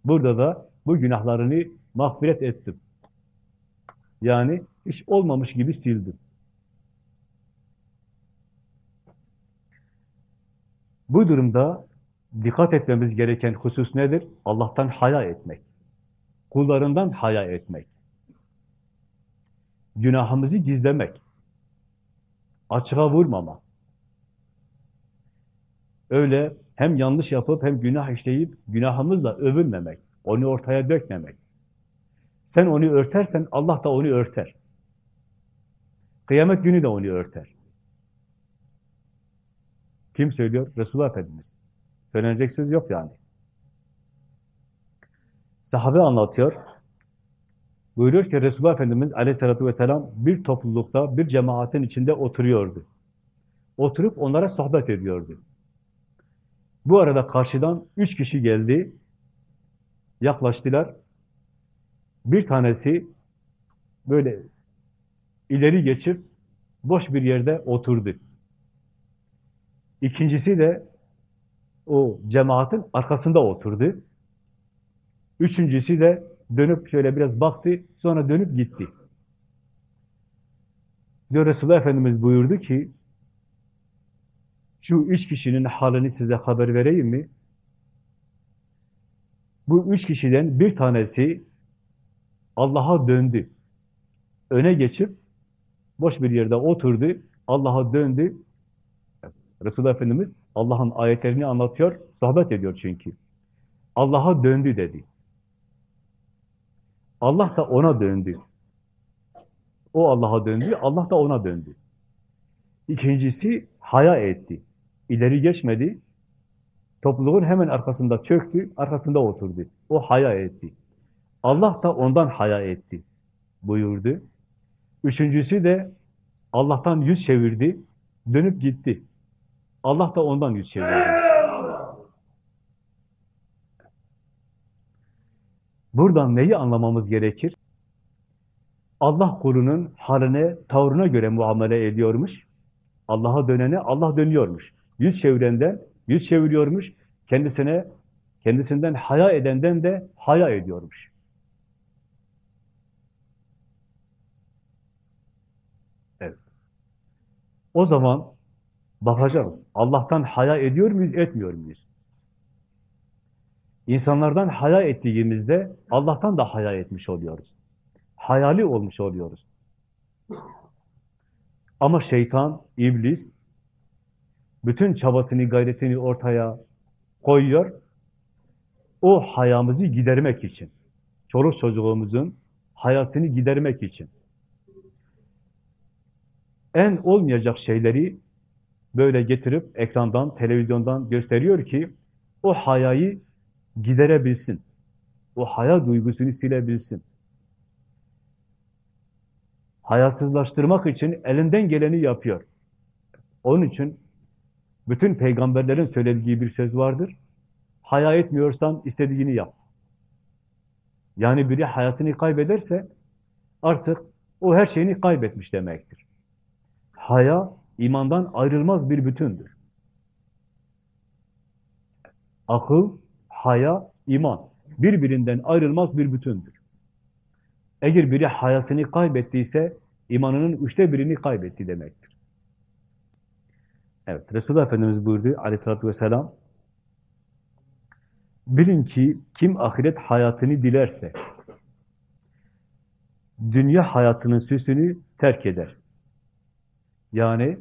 Burada da bu günahlarını mağfiret ettim. Yani hiç olmamış gibi sildim. Bu durumda dikkat etmemiz gereken husus nedir? Allah'tan haya etmek. Kullarından haya etmek. Günahımızı gizlemek. Açığa vurmama. Öyle hem yanlış yapıp hem günah işleyip günahımızla övünmemek. Onu ortaya dökmemek. Sen onu örtersen Allah da onu örter. Kıyamet günü de onu örter. Kim söylüyor? Resulullah Efendimiz. Söylenecek söz yok yani. Sahabe anlatıyor. Buyuruyor ki Resulullah Efendimiz aleyhissalatü vesselam bir toplulukta, bir cemaatin içinde oturuyordu. Oturup onlara sohbet ediyordu. Bu arada karşıdan üç kişi geldi. Yaklaştılar. Bir tanesi böyle ileri geçip boş bir yerde oturdu. İkincisi de o cemaatin arkasında oturdu. Üçüncüsü de dönüp şöyle biraz baktı, sonra dönüp gitti. Diyor Resulullah Efendimiz buyurdu ki, şu üç kişinin halini size haber vereyim mi? Bu üç kişiden bir tanesi Allah'a döndü. Öne geçip boş bir yerde oturdu, Allah'a döndü. Resulullah Efendimiz Allah'ın ayetlerini anlatıyor, sohbet ediyor çünkü. Allah'a döndü dedi. Allah da ona döndü. O Allah'a döndü, Allah da ona döndü. İkincisi haya etti ileri geçmedi. Topluluğun hemen arkasında çöktü, arkasında oturdu. O haya etti. Allah da ondan haya etti buyurdu. Üçüncüsü de Allah'tan yüz çevirdi, dönüp gitti. Allah da ondan yüz çevirdi. Buradan neyi anlamamız gerekir? Allah kulunun haline, tavrına göre muamele ediyormuş. Allah'a dönene Allah dönüyormuş. Yüz çevirenden yüz çeviriyormuş. Kendisine, kendisinden haya edenden de haya ediyormuş. Evet. O zaman bakacağız. Allah'tan haya ediyor muyuz, etmiyor muyuz? İnsanlardan haya ettiğimizde Allah'tan da haya etmiş oluyoruz. Hayali olmuş oluyoruz. Ama şeytan, iblis bütün çabasını, gayretini ortaya koyuyor. O hayamızı gidermek için. Çoluk çocuğumuzun hayasını gidermek için. En olmayacak şeyleri böyle getirip ekrandan, televizyondan gösteriyor ki o hayayı giderebilsin. O haya duygusunu silebilsin. Hayasızlaştırmak için elinden geleni yapıyor. Onun için bütün peygamberlerin söylediği bir söz vardır. Haya etmiyorsan istediğini yap. Yani biri hayasını kaybederse artık o her şeyini kaybetmiş demektir. Haya imandan ayrılmaz bir bütündür. Akıl, haya, iman birbirinden ayrılmaz bir bütündür. Eğer biri hayasını kaybettiyse imanının üçte birini kaybetti demektir. Evet, Resulullah Efendimiz buyurdu aleyhissalatü vesselam bilin ki kim ahiret hayatını dilerse dünya hayatının süsünü terk eder. Yani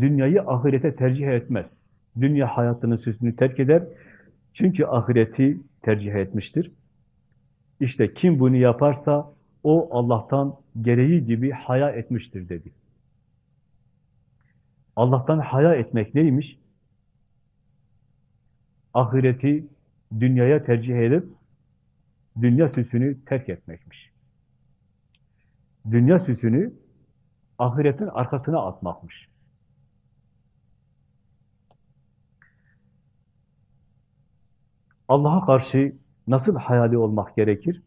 dünyayı ahirete tercih etmez. Dünya hayatının süsünü terk eder. Çünkü ahireti tercih etmiştir. İşte kim bunu yaparsa o Allah'tan gereği gibi haya etmiştir dedi. Allah'tan haya etmek neymiş? Ahireti dünyaya tercih edip dünya süsünü terk etmekmiş. Dünya süsünü ahiretin arkasına atmakmış. Allah'a karşı nasıl hayali olmak gerekir?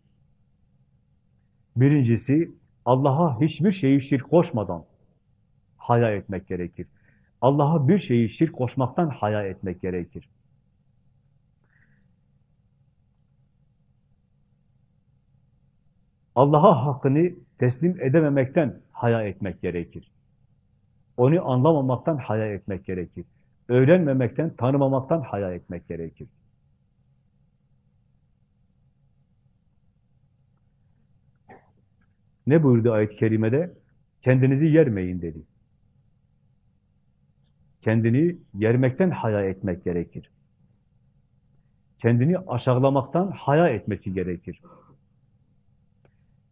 Birincisi, Allah'a hiçbir şeyi şirk koşmadan haya etmek gerekir. Allah'a bir şeyi şirk koşmaktan haya etmek gerekir. Allah'a hakkını teslim edememekten haya etmek gerekir. Onu anlamamaktan haya etmek gerekir. Öğrenmemekten, tanımamaktan haya etmek gerekir. Ne buyurdu ayet-i kerimede? Kendinizi yermeyin dedi. Kendini yermekten haya etmek gerekir. Kendini aşağılamaktan haya etmesi gerekir.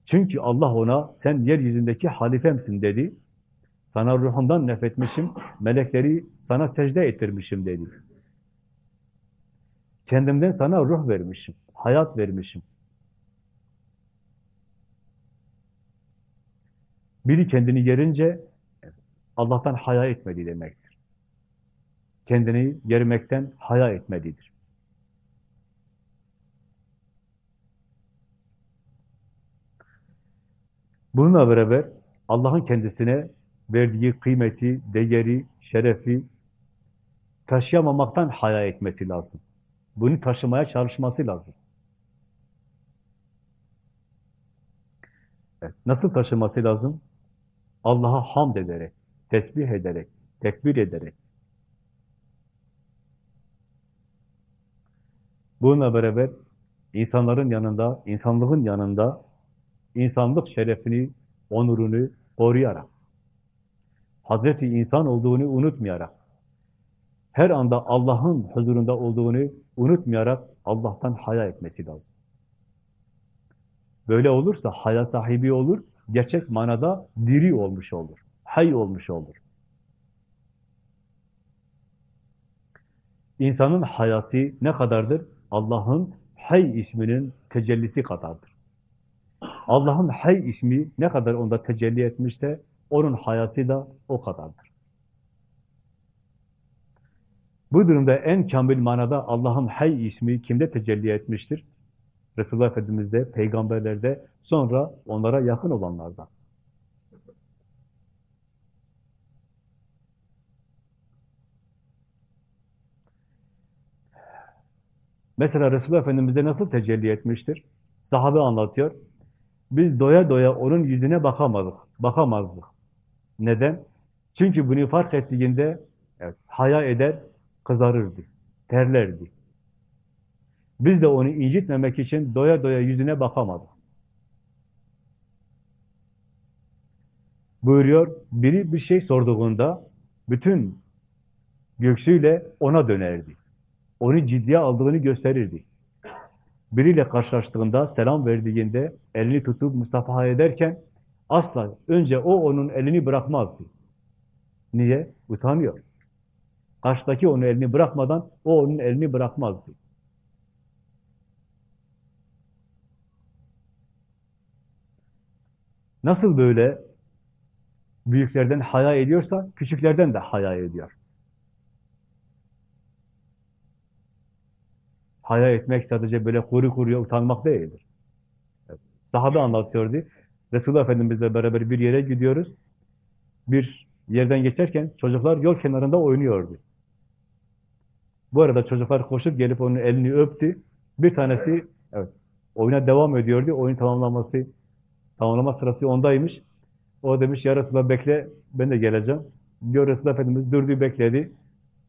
Çünkü Allah ona sen yeryüzündeki halifemsin dedi. Sana ruhundan nefretmişim, melekleri sana secde ettirmişim dedi. Kendimden sana ruh vermişim, hayat vermişim. Biri kendini yerince Allah'tan haya etmedi demektir. Kendini yermekten haya etmelidir. Bununla beraber Allah'ın kendisine verdiği kıymeti, değeri, şerefi taşıyamamaktan haya etmesi lazım. Bunu taşımaya çalışması lazım. Evet, nasıl taşıması lazım? Allah'a hamd ederek, tesbih ederek, tekbir ederek. Bununla beraber insanların yanında, insanlığın yanında insanlık şerefini, onurunu koruyarak, Hazreti insan olduğunu unutmayarak, her anda Allah'ın huzurunda olduğunu unutmayarak Allah'tan haya etmesi lazım. Böyle olursa haya sahibi olur, gerçek manada diri olmuş olur, hay olmuş olur. İnsanın hayası ne kadardır? Allah'ın hay isminin tecellisi kadardır. Allah'ın hay ismi ne kadar onda tecelli etmişse onun hayası da o kadardır. Bu durumda en kamil manada Allah'ın hay ismi kimde tecelli etmiştir? Resulullah Efendimiz de, peygamberler de, sonra onlara yakın olanlardan. Mesela Resulullah Efendimiz'de nasıl tecelli etmiştir? Sahabe anlatıyor. Biz doya doya onun yüzüne bakamadık, bakamazdık. Neden? Çünkü bunu fark ettiğinde evet, haya eder, kızarırdı, terlerdi. Biz de onu incitmemek için doya doya yüzüne bakamadık. Buyuruyor, biri bir şey sorduğunda bütün göksüyle ona dönerdi. Onu ciddiye aldığını gösterirdi. Biriyle karşılaştığında, selam verdiğinde, elini tutup musafaha ederken asla önce o onun elini bırakmazdı. Niye? Utanıyor. Karşıdaki onun elini bırakmadan o onun elini bırakmazdı. Nasıl böyle büyüklerden haya ediyorsa küçüklerden de haya ediyor. Haya etmek sadece böyle kuru kuruya utanmak değildir. Sahabe anlatıyordu. Resulullah Efendimizle beraber bir yere gidiyoruz. Bir yerden geçerken çocuklar yol kenarında oynuyordu. Bu arada çocuklar koşup gelip onun elini öptü. Bir tanesi evet, oyuna devam ediyordu. Oyun tamamlaması, tamamlama sırası ondaymış. O demiş ya Resulullah bekle, ben de geleceğim. Diyor Resulullah Efendimiz durdu bekledi.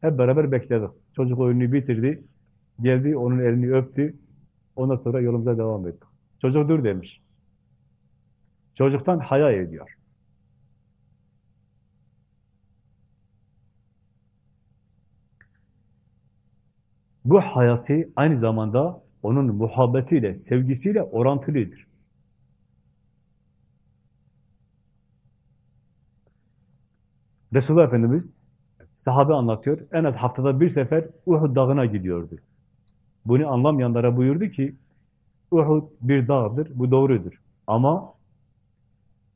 Hep beraber bekledik. Çocuk oyunu bitirdi. Geldi, onun elini öptü. Ondan sonra yolumuza devam ettik. Çocuk dur demiş. Çocuktan haya ediyor. Bu hayası aynı zamanda onun muhabbetiyle, sevgisiyle orantılıdır. Resulullah Efendimiz sahabe anlatıyor. En az haftada bir sefer Uhud dağına gidiyordu. Bunu anlamayanlara buyurdu ki Uhud bir dağdır, bu doğrudur. Ama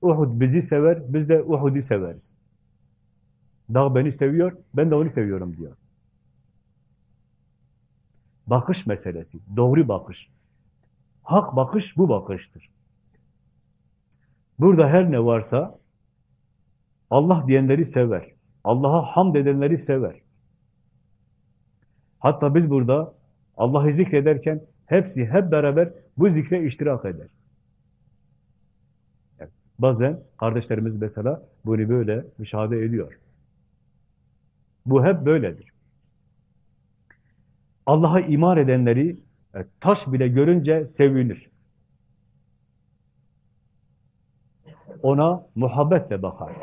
Uhud bizi sever, biz de Uhud'u severiz. Dağ beni seviyor, ben de onu seviyorum diyor. Bakış meselesi, doğru bakış. Hak bakış bu bakıştır. Burada her ne varsa Allah diyenleri sever. Allah'a hamd edenleri sever. Hatta biz burada Allah'ı zikrederken hepsi hep beraber bu zikre iştirak eder. Evet. Bazen kardeşlerimiz mesela bunu böyle müşahede ediyor. Bu hep böyledir. Allah'a iman edenleri evet, taş bile görünce sevinir. Ona muhabbetle bakar.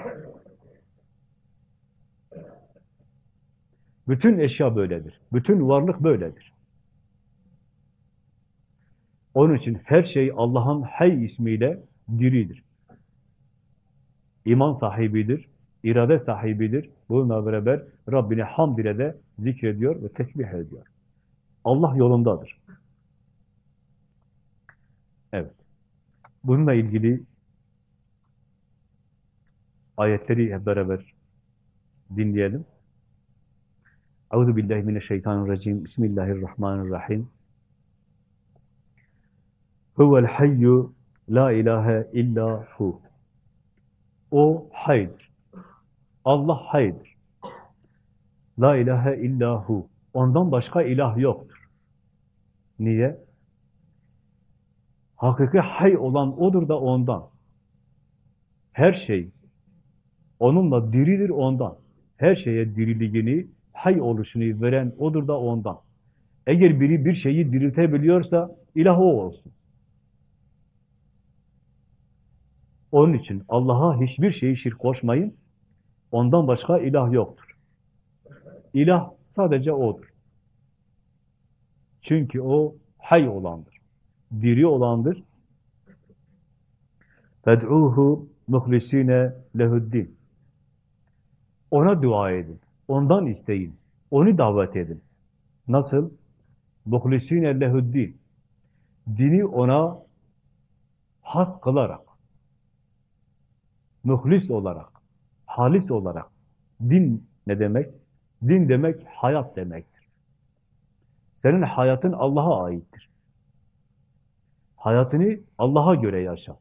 Bütün eşya böyledir. Bütün varlık böyledir. Onun için her şey Allah'ın Hay ismiyle diridir. İman sahibidir, irade sahibidir. Bununla beraber Rabbini hamd ile de zikrediyor ve tesbih ediyor. Allah yolundadır. Evet. Bununla ilgili ayetleri hep beraber dinleyelim. Euzu billahi mineşşeytanirracim. Bismillahirrahmanirrahim. Huvel hayyu la ilahe illa hu. O haydır. Allah haydır. La ilahe illa hu. Ondan başka ilah yoktur. Niye? Hakiki hay olan odur da ondan. Her şey onunla diridir ondan. Her şeye diriliğini, hay oluşunu veren odur da ondan. Eğer biri bir şeyi diriltebiliyorsa ilah o olsun. Onun için Allah'a hiçbir şeyi şirk koşmayın. Ondan başka ilah yoktur. İlah sadece O'dur. Çünkü O hay olandır. Diri olandır. Fed'uhu muhlisine lehuddin. Ona dua edin. Ondan isteyin. Onu davet edin. Nasıl? Muhlisine lehuddin. Dini ona has kılarak, muhlis olarak, halis olarak. Din ne demek? Din demek hayat demektir. Senin hayatın Allah'a aittir. Hayatını Allah'a göre yaşa.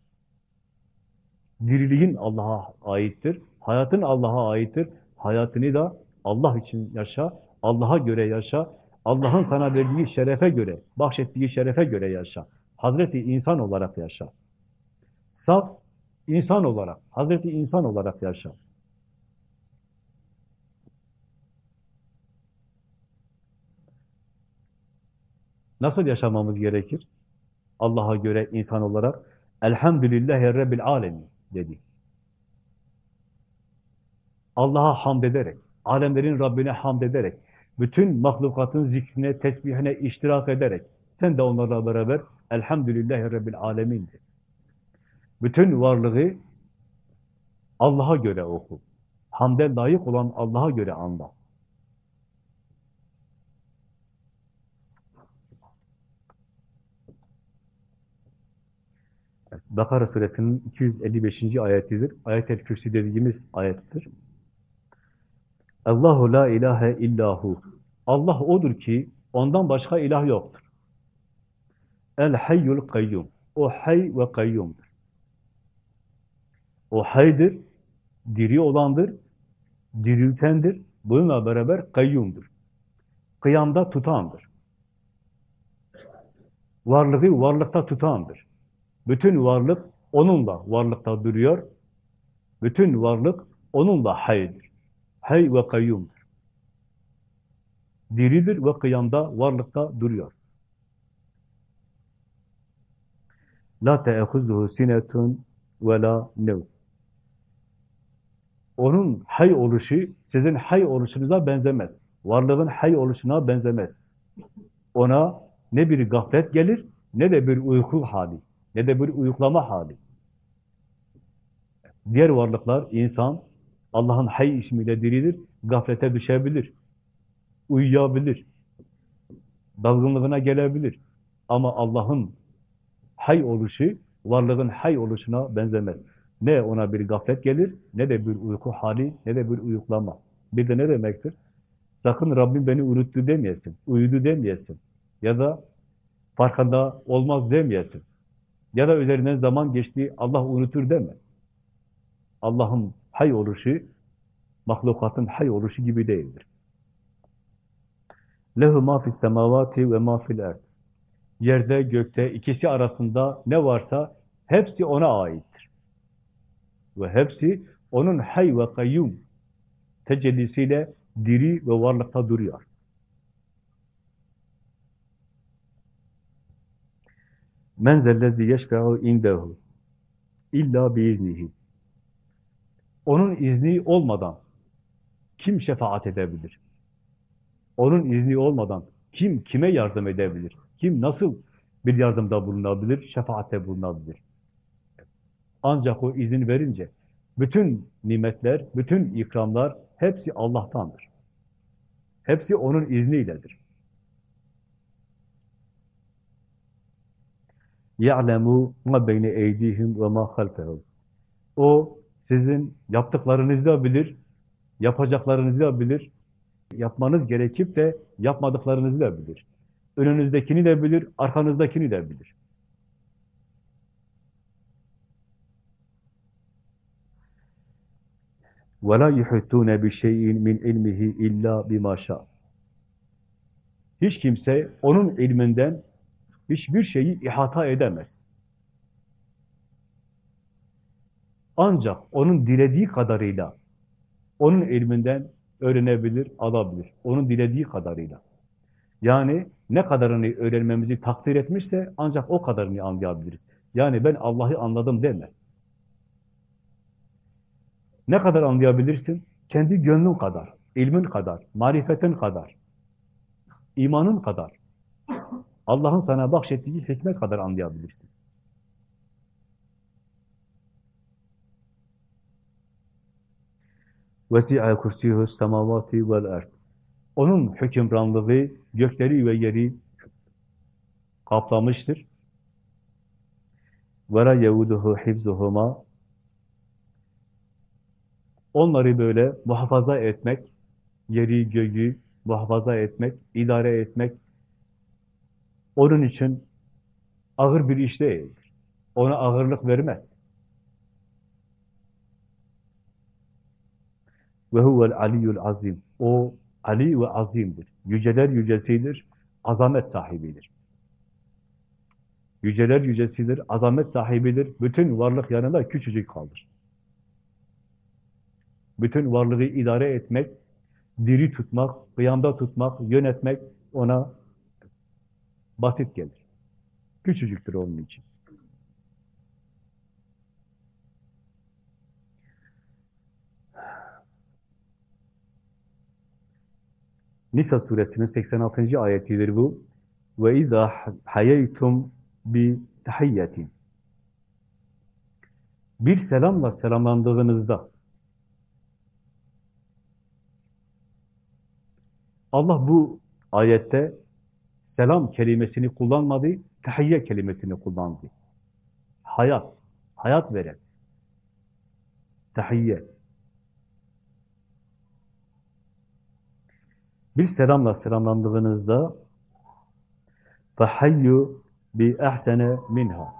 Diriliğin Allah'a aittir. Hayatın Allah'a aittir. Hayatını da Allah için yaşa. Allah'a göre yaşa. Allah'ın sana verdiği şerefe göre, bahşettiği şerefe göre yaşa. Hazreti insan olarak yaşa. Saf insan olarak, Hazreti insan olarak yaşa. Nasıl yaşamamız gerekir? Allah'a göre insan olarak Elhamdülillahi Rabbil Alemin dedi. Allah'a hamd ederek, alemlerin Rabbine hamd ederek, bütün mahlukatın zikrine, tesbihine iştirak ederek, sen de onlarla beraber Elhamdülillahi Rabbil Alemin de. Bütün varlığı Allah'a göre oku. Hamde layık olan Allah'a göre anla. Bakara suresinin 255. ayetidir. Ayet-el Kürsi dediğimiz ayettir. Allahu la ilahe illahu. Allah odur ki ondan başka ilah yoktur. El hayyul kayyum. O hay ve kayyumdur. O haydır, diri olandır, diriltendir. Bununla beraber kayyumdur. Kıyamda tutandır. Varlığı varlıkta tutandır. Bütün varlık onunla varlıkta duruyor. Bütün varlık onunla haydır. Hay ve kayyumdur. Diridir ve kıyamda, varlıkta duruyor. La te'ehuzuhu sinetun ve la nev. Onun hay oluşu sizin hay oluşunuza benzemez. Varlığın hay oluşuna benzemez. Ona ne bir gaflet gelir ne de bir uyku hali, ne de bir uyuklama hali. Diğer varlıklar, insan, Allah'ın hay ismiyle diridir, gaflete düşebilir, uyuyabilir, dalgınlığına gelebilir. Ama Allah'ın hay oluşu, varlığın hay oluşuna benzemez. Ne ona bir gaflet gelir, ne de bir uyku hali, ne de bir uyuklama. Bir de ne demektir? Sakın Rabbim beni unuttu demeyesin, uyudu demeyesin. Ya da farkında olmaz demeyesin. Ya da üzerinden zaman geçti, Allah unutur deme. Allah'ın hay oluşu, mahlukatın hay oluşu gibi değildir. Lehu ma fis semavati ve ma fil erd. Yerde, gökte, ikisi arasında ne varsa hepsi ona aittir. Ve hepsi onun hay ve kayyum tecellisiyle diri ve varlıkta duruyor. Men zellezi yeşfe'u indehu illa biiznihi. Onun izni olmadan kim şefaat edebilir? Onun izni olmadan kim kime yardım edebilir? Kim nasıl bir yardımda bulunabilir, şefaatte bulunabilir? Ancak o izin verince bütün nimetler, bütün ikramlar hepsi Allah'tandır. Hepsi onun izniyledir. يَعْلَمُوا مَا بَيْنَ اَيْدِيهِمْ وَمَا خَلْفَهُمْ O sizin yaptıklarınızı da bilir, yapacaklarınızı da bilir, yapmanız gerekip de yapmadıklarınızı da bilir. Önünüzdekini de bilir, arkanızdakini de bilir. وَلَا يُحُتُّونَ بِشَيْءٍ مِنْ عِلْمِهِ اِلَّا بِمَا شَاءَ Hiç kimse onun ilminden hiçbir şeyi ihata edemez. Ancak onun dilediği kadarıyla onun ilminden öğrenebilir, alabilir. Onun dilediği kadarıyla. Yani ne kadarını öğrenmemizi takdir etmişse ancak o kadarını anlayabiliriz. Yani ben Allah'ı anladım deme. Ne kadar anlayabilirsin? Kendi gönlün kadar, ilmin kadar, marifetin kadar, imanın kadar. Allah'ın sana bahşettiği hikmet kadar anlayabilirsin. وَسِعَ كُرْسِيهُ السَّمَاوَاتِ وَالْاَرْضِ Onun hükümranlığı gökleri ve yeri kaplamıştır. وَرَا يَوُدُهُ حِفْزُهُمَا Onları böyle muhafaza etmek, yeri, göğü muhafaza etmek, idare etmek, onun için ağır bir iş değildir. Ona ağırlık vermez. Ve huvel aliyyul azim. O Ali ve azimdir. Yüceler yücesidir, azamet sahibidir. Yüceler yücesidir, azamet sahibidir. Bütün varlık yanında küçücük kalır. Bütün varlığı idare etmek, diri tutmak, kıyamda tutmak, yönetmek ona basit gelir. Küçücüktür onun için. Nisa suresinin 86. ayetidir bu. Ve izâ hayeytum bi tahiyyetin. Bir selamla selamlandığınızda Allah bu ayette selam kelimesini kullanmadı, tahiyye kelimesini kullandı. Hayat, hayat veren. Tahiyye. Bir selamla selamlandığınızda فَحَيُّ بِأَحْسَنَ minha.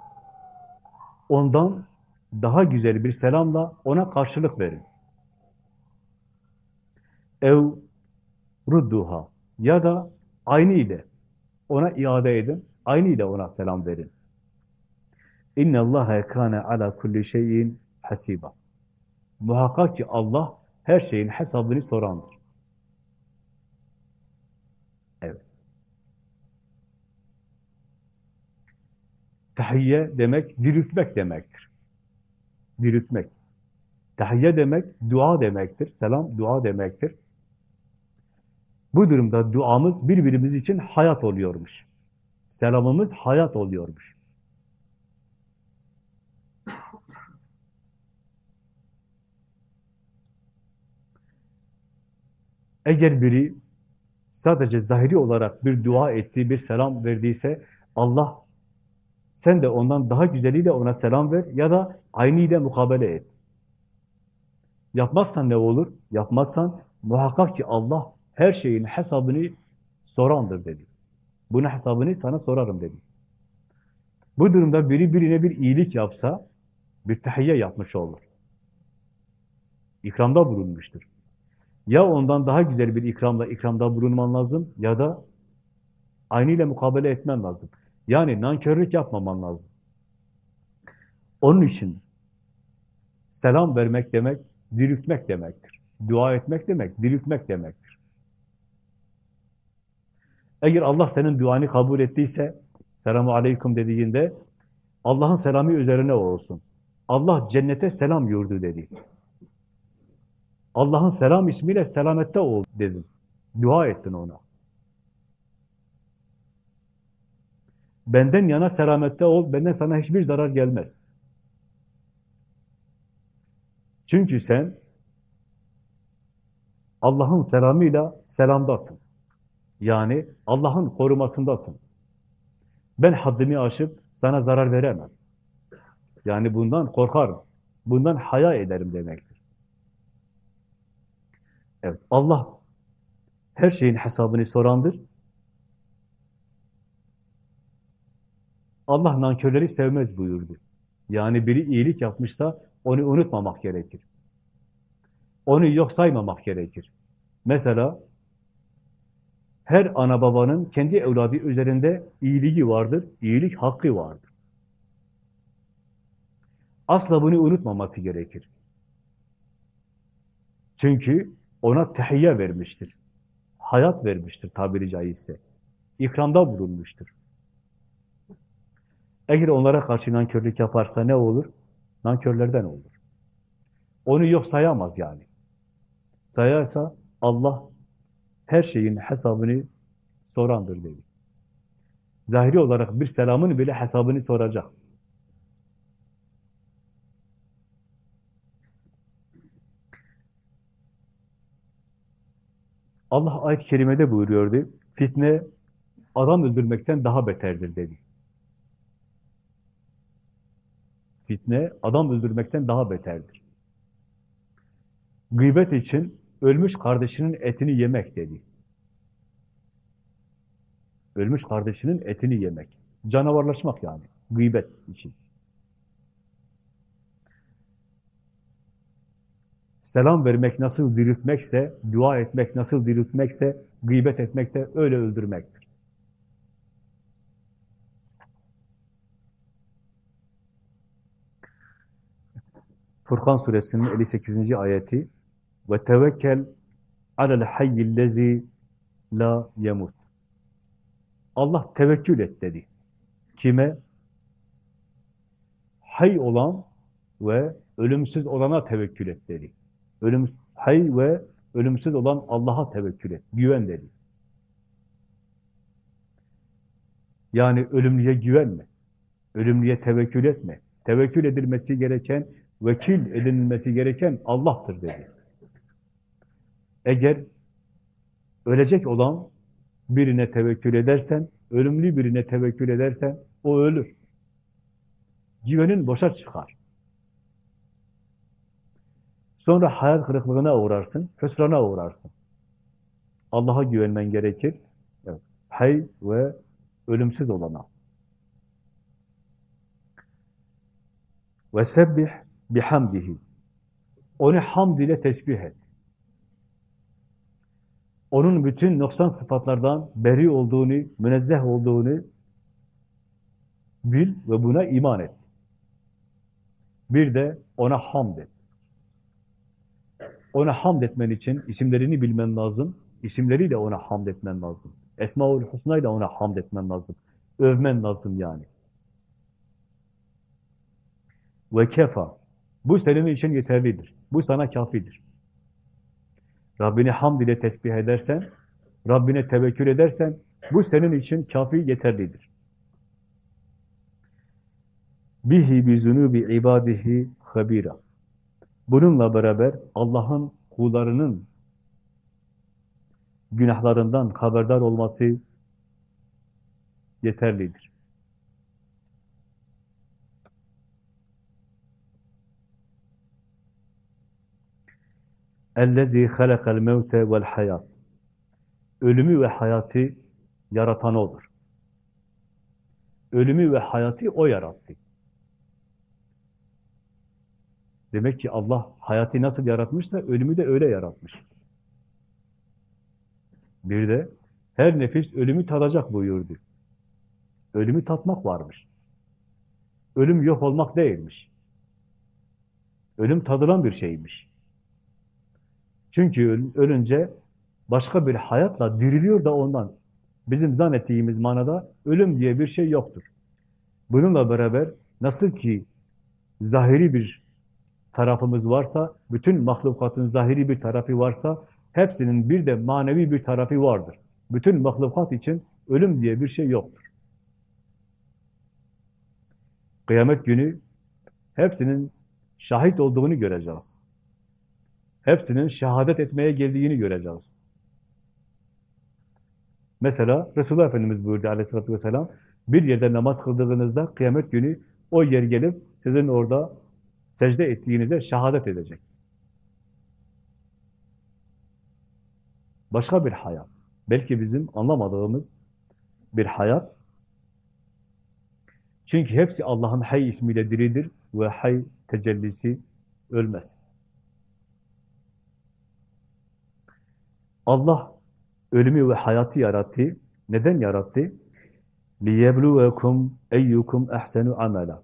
Ondan daha güzel bir selamla ona karşılık verin. ev rudduha ya da aynı ile ona iade edin, aynı ile ona selam verin. İnne Allaha kana ala kulli şeyin hasiba. Muhakkak ki Allah her şeyin hesabını sorandır. Evet. Tahiyye demek diriltmek demektir. Diriltmek. Tahiyye demek dua demektir. Selam dua demektir. Bu durumda duamız birbirimiz için hayat oluyormuş. Selamımız hayat oluyormuş. Eğer biri sadece zahiri olarak bir dua ettiği, bir selam verdiyse Allah sen de ondan daha güzeliyle ona selam ver ya da aynı ile mukabele et. Yapmazsan ne olur? Yapmazsan muhakkak ki Allah her şeyin hesabını sorandır dedi. Bunun hesabını sana sorarım dedi. Bu durumda biri birine bir iyilik yapsa bir tahiyye yapmış olur. İkramda bulunmuştur. Ya ondan daha güzel bir ikramla ikramda bulunman lazım ya da aynı ile mukabele etmen lazım. Yani nankörlük yapmaman lazım. Onun için selam vermek demek, diriltmek demektir. Dua etmek demek, diriltmek demektir. Eğer Allah senin duanı kabul ettiyse, selamu aleyküm dediğinde, Allah'ın selamı üzerine olsun. Allah cennete selam yurdu dedi. Allah'ın selam ismiyle selamette ol dedim. Dua ettin ona. Benden yana selamette ol, benden sana hiçbir zarar gelmez. Çünkü sen Allah'ın selamıyla selamdasın. Yani Allah'ın korumasındasın. Ben haddimi aşıp sana zarar veremem. Yani bundan korkarım. Bundan haya ederim demektir. Evet, Allah her şeyin hesabını sorandır. Allah nankörleri sevmez buyurdu. Yani biri iyilik yapmışsa onu unutmamak gerekir. Onu yok saymamak gerekir. Mesela her ana babanın kendi evladı üzerinde iyiliği vardır, iyilik hakkı vardır. Asla bunu unutmaması gerekir. Çünkü ona tehiyye vermiştir. Hayat vermiştir tabiri caizse. İkramda bulunmuştur. Eğer onlara karşı nankörlük yaparsa ne olur? Nankörlerden olur. Onu yok sayamaz yani. Sayarsa Allah her şeyin hesabını sorandır dedi. Zahiri olarak bir selamın bile hesabını soracak. Allah ayet-i kerimede buyuruyordu. Fitne adam öldürmekten daha beterdir dedi. Fitne adam öldürmekten daha beterdir. Gıybet için ölmüş kardeşinin etini yemek dedi. Ölmüş kardeşinin etini yemek. Canavarlaşmak yani. Gıybet için. Selam vermek nasıl diriltmekse, dua etmek nasıl diriltmekse, gıybet etmek de öyle öldürmektir. Furkan suresinin 58. ayeti ve tevekkel alel hayyillezi la yemut. Allah tevekkül et dedi. Kime? Hay olan ve ölümsüz olana tevekkül et dedi. Ölüm, hay ve ölümsüz olan Allah'a tevekkül et, güven dedi. Yani ölümlüye güvenme, ölümlüye tevekkül etme. Tevekkül edilmesi gereken, vekil edinilmesi gereken Allah'tır dedi. Eğer ölecek olan birine tevekkül edersen, ölümlü birine tevekkül edersen, o ölür. Güvenin boşa çıkar. Sonra hayal kırıklığına uğrarsın, hüsrana uğrarsın. Allah'a güvenmen gerekir. Evet. Hay ve ölümsüz olana. Ve sebbih bihamdihi. Onu hamd ile tesbih et. Onun bütün noksan sıfatlardan beri olduğunu, münezzeh olduğunu bil ve buna iman et. Bir de ona hamd et. Ona hamd etmen için isimlerini bilmen lazım. İsimleriyle ona hamd etmen lazım. Esmaül Husna ile ona hamd etmen lazım. Övmen lazım yani. Ve kefa. Bu senin için yeterlidir. Bu sana kafidir. Rabbini hamd ile tesbih edersen, Rabbine tevekkül edersen, bu senin için kafi yeterlidir. Bihi bi zunubi ibadihi habira. Bununla beraber Allah'ın kullarının günahlarından haberdar olması yeterlidir. اَلَّذ۪ي خَلَقَ الْمَوْتَ وَالْحَيَاتِ Ölümü ve hayatı yaratan O'dur. Ölümü ve hayatı O yarattı. Demek ki Allah hayatı nasıl yaratmışsa ölümü de öyle yaratmış. Bir de her nefis ölümü tadacak buyurdu. Ölümü tatmak varmış. Ölüm yok olmak değilmiş. Ölüm tadılan bir şeymiş. Çünkü ölünce başka bir hayatla diriliyor da ondan. Bizim zannettiğimiz manada ölüm diye bir şey yoktur. Bununla beraber nasıl ki zahiri bir tarafımız varsa, bütün mahlukatın zahiri bir tarafı varsa, hepsinin bir de manevi bir tarafı vardır. Bütün mahlukat için ölüm diye bir şey yoktur. Kıyamet günü hepsinin şahit olduğunu göreceğiz. Hepsinin şehadet etmeye geldiğini göreceğiz. Mesela Resulullah Efendimiz buyurdu aleyhissalatü vesselam, bir yerde namaz kıldığınızda kıyamet günü o yer gelip sizin orada secde ettiğinize şehadet edecek. Başka bir hayat. Belki bizim anlamadığımız bir hayat. Çünkü hepsi Allah'ın Hay ismiyle diridir ve Hay tecellisi ölmez. Allah ölümü ve hayatı yarattı. Neden yarattı? لِيَبْلُوَكُمْ اَيُّكُمْ اَحْسَنُ عَمَلًا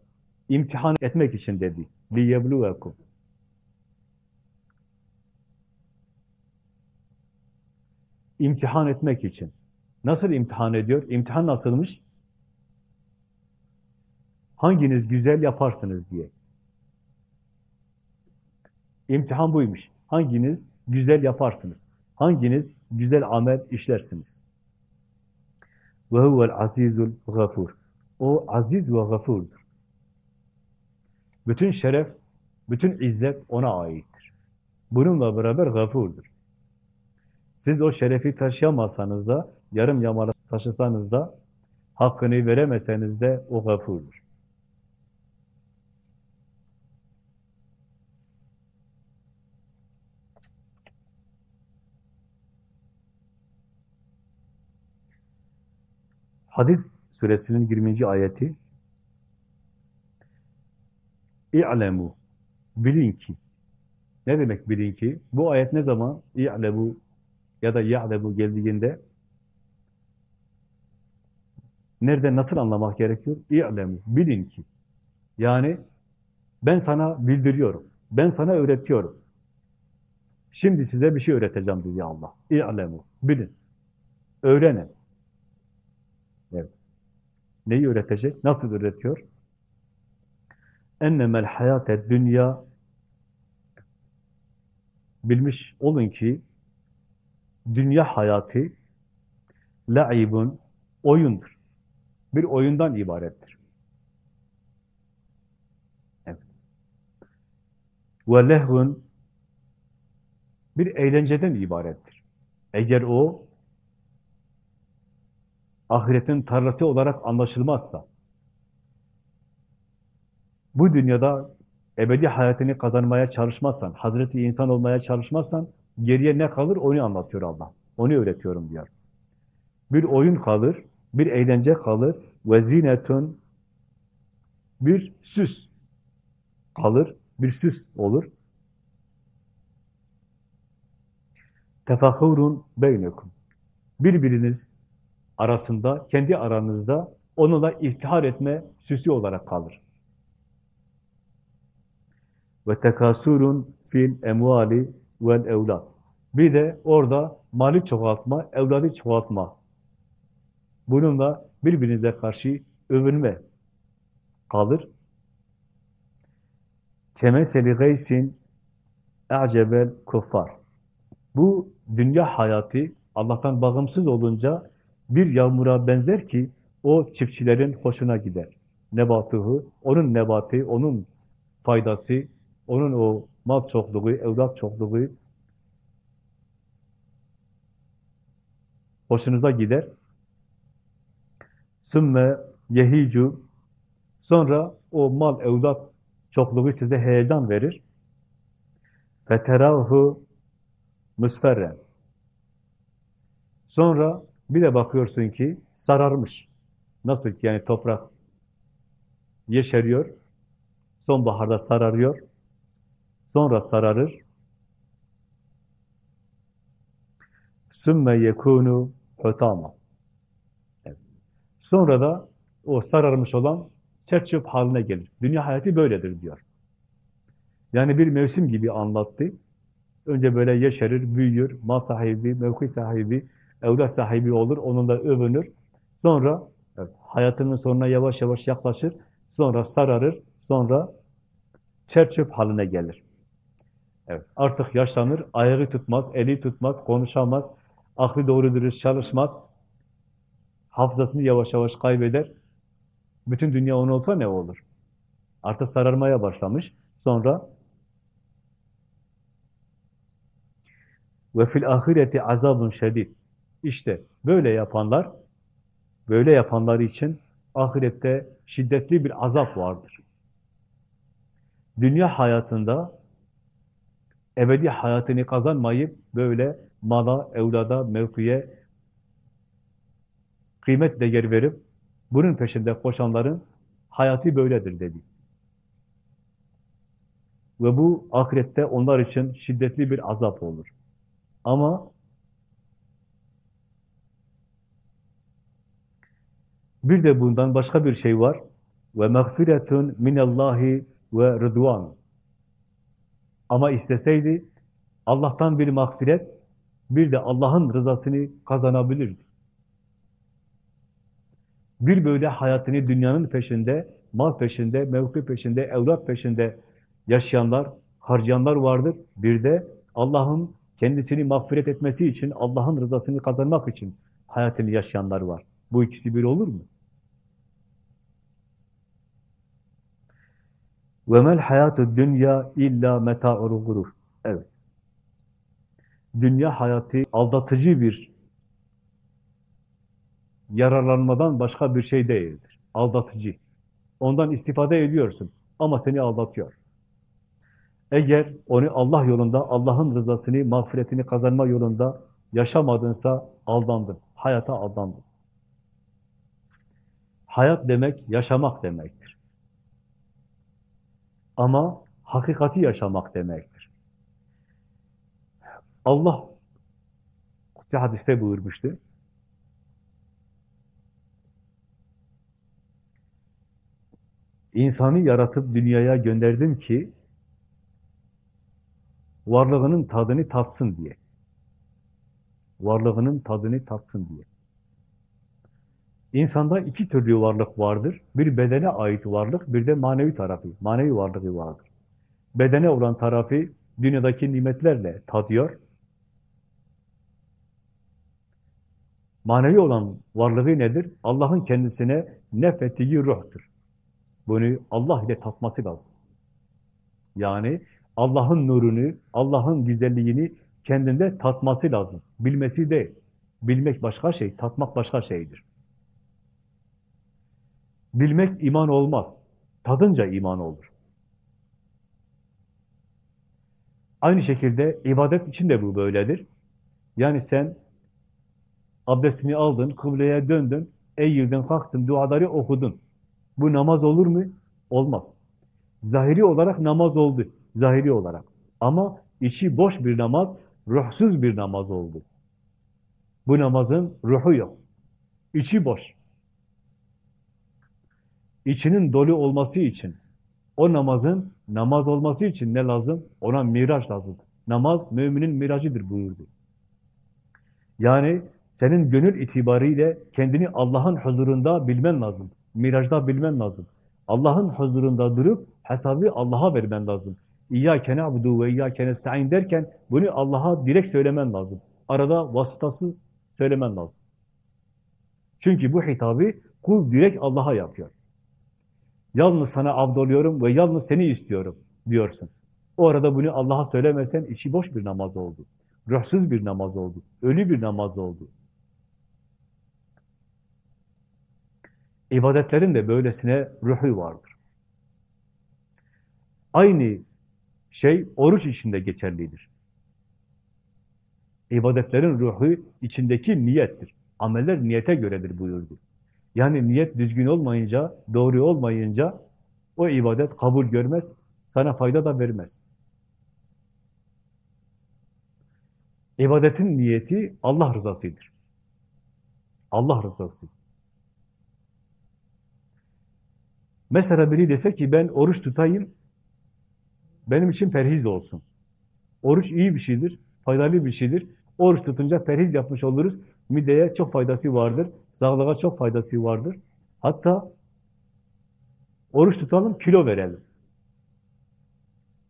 İmtihan etmek için dedi. لِيَبْلُوَكُمْ İmtihan etmek için. Nasıl imtihan ediyor? İmtihan nasılmış? Hanginiz güzel yaparsınız diye. İmtihan buymuş. Hanginiz güzel yaparsınız? Hanginiz güzel amel işlersiniz? Ve huvel azizul gafur. O aziz ve gafurdur. Bütün şeref, bütün izzet ona aittir. Bununla beraber gafurdur. Siz o şerefi taşıyamasanız da, yarım yamalak taşısanız da, hakkını veremeseniz de o gafurdur. Hadid suresinin 20. ayeti İ'lemu bilin ki ne demek bilin ki? Bu ayet ne zaman İ'lemu ya da ya'lemu geldiğinde nerede nasıl anlamak gerekiyor? İ'lemu bilin ki yani ben sana bildiriyorum. Ben sana öğretiyorum. Şimdi size bir şey öğreteceğim dedi Allah. İ'lemu bilin. Öğrenin. Neyi öğretecek? Nasıl öğretiyor? Ennemel hayate dünya bilmiş olun ki dünya hayatı la'ibun oyundur. Bir oyundan ibarettir. Ve lehvun bir eğlenceden ibarettir. Eğer o ahiretin tarlası olarak anlaşılmazsa, bu dünyada ebedi hayatını kazanmaya çalışmazsan, Hazreti insan olmaya çalışmazsan, geriye ne kalır onu anlatıyor Allah. Onu öğretiyorum diyor. Bir oyun kalır, bir eğlence kalır, ve zinetun bir süs kalır, bir süs olur. Tefahurun beynekum. Birbiriniz arasında, kendi aranızda onunla iftihar etme süsü olarak kalır. Ve tekasurun fil emvali vel evlat. Bir de orada mali çoğaltma, evladı çoğaltma. Bununla birbirinize karşı övünme kalır. Kemeseli gaysin e'cebel kuffar. Bu dünya hayatı Allah'tan bağımsız olunca bir yağmura benzer ki o çiftçilerin hoşuna gider. Nebatuhu, onun nebatı, onun faydası, onun o mal çokluğu, evlat çokluğu hoşunuza gider. Sümme yehicu sonra o mal, evlat çokluğu size heyecan verir. Feterahu musferren. Sonra bir de bakıyorsun ki sararmış. Nasıl ki yani toprak yeşeriyor, sonbaharda sararıyor, sonra sararır. Sümme yekunu hutama. Sonra da o sararmış olan çerçöp haline gelir. Dünya hayatı böyledir diyor. Yani bir mevsim gibi anlattı. Önce böyle yeşerir, büyüyor, mal sahibi, mevki sahibi, evlat sahibi olur, onunla övünür. Sonra evet, hayatının sonuna yavaş yavaş yaklaşır, sonra sararır, sonra çerçöp haline gelir. Evet, artık yaşlanır, ayağı tutmaz, eli tutmaz, konuşamaz, aklı doğru dürüst çalışmaz, hafızasını yavaş yavaş kaybeder. Bütün dünya onun olsa ne olur? Artık sararmaya başlamış. Sonra ve fil ahireti azabun şedid. İşte böyle yapanlar, böyle yapanlar için ahirette şiddetli bir azap vardır. Dünya hayatında ebedi hayatını kazanmayıp böyle mala, evlada, mevkiye kıymet değer verip bunun peşinde koşanların hayatı böyledir dedi. Ve bu ahirette onlar için şiddetli bir azap olur. Ama bir de bundan başka bir şey var. Ve mağfiretun minallahi ve rıdvan. Ama isteseydi Allah'tan bir mağfiret, bir de Allah'ın rızasını kazanabilirdi. Bir böyle hayatını dünyanın peşinde, mal peşinde, mevki peşinde, evlat peşinde yaşayanlar, harcayanlar vardır. Bir de Allah'ın kendisini mağfiret etmesi için, Allah'ın rızasını kazanmak için hayatını yaşayanlar var. Bu ikisi bir olur mu? وَمَا الْحَيَاتُ dünya illa meta'ul gurur. Evet. Dünya hayatı aldatıcı bir yararlanmadan başka bir şey değildir. Aldatıcı. Ondan istifade ediyorsun ama seni aldatıyor. Eğer onu Allah yolunda, Allah'ın rızasını, mağfiretini kazanma yolunda yaşamadınsa aldandın. Hayata aldandın. Hayat demek yaşamak demektir. Ama hakikati yaşamak demektir. Allah Kutsi hadiste buyurmuştu. İnsanı yaratıp dünyaya gönderdim ki varlığının tadını tatsın diye. Varlığının tadını tatsın diye. İnsanda iki türlü varlık vardır. Bir bedene ait varlık, bir de manevi tarafı, manevi varlığı vardır. Bedene olan tarafı dünyadaki nimetlerle tadıyor. Manevi olan varlığı nedir? Allah'ın kendisine nefettiği ruhtur. Bunu Allah ile tatması lazım. Yani Allah'ın nurunu, Allah'ın güzelliğini kendinde tatması lazım. Bilmesi değil. Bilmek başka şey, tatmak başka şeydir. Bilmek iman olmaz. Tadınca iman olur. Aynı şekilde ibadet için de bu böyledir. Yani sen abdestini aldın, kıbleye döndün, eğildin, kalktın, duaları okudun. Bu namaz olur mu? Olmaz. Zahiri olarak namaz oldu. Zahiri olarak. Ama içi boş bir namaz, ruhsuz bir namaz oldu. Bu namazın ruhu yok. İçi boş. İçinin dolu olması için, o namazın namaz olması için ne lazım? Ona miraç lazım. Namaz müminin miracıdır buyurdu. Yani senin gönül itibariyle kendini Allah'ın huzurunda bilmen lazım. Mirajda bilmen lazım. Allah'ın huzurunda durup hesabı Allah'a vermen lazım. İyyâke na'budu ve iyyâke nesta'in derken bunu Allah'a direkt söylemen lazım. Arada vasıtasız söylemen lazım. Çünkü bu hitabı kul direkt Allah'a yapıyor. Yalnız sana abdoluyorum ve yalnız seni istiyorum diyorsun. O arada bunu Allah'a söylemezsen içi boş bir namaz oldu. Ruhsuz bir namaz oldu. Ölü bir namaz oldu. İbadetlerin de böylesine ruhu vardır. Aynı şey oruç içinde geçerlidir. İbadetlerin ruhu içindeki niyettir. Ameller niyete göredir buyurdu. Yani niyet düzgün olmayınca, doğru olmayınca o ibadet kabul görmez, sana fayda da vermez. İbadetin niyeti Allah rızasıdır. Allah rızası. Mesela biri dese ki ben oruç tutayım, benim için perhiz olsun. Oruç iyi bir şeydir, faydalı bir şeydir. Oruç tutunca perhiz yapmış oluruz. Mideye çok faydası vardır, sağlığa çok faydası vardır. Hatta oruç tutalım, kilo verelim.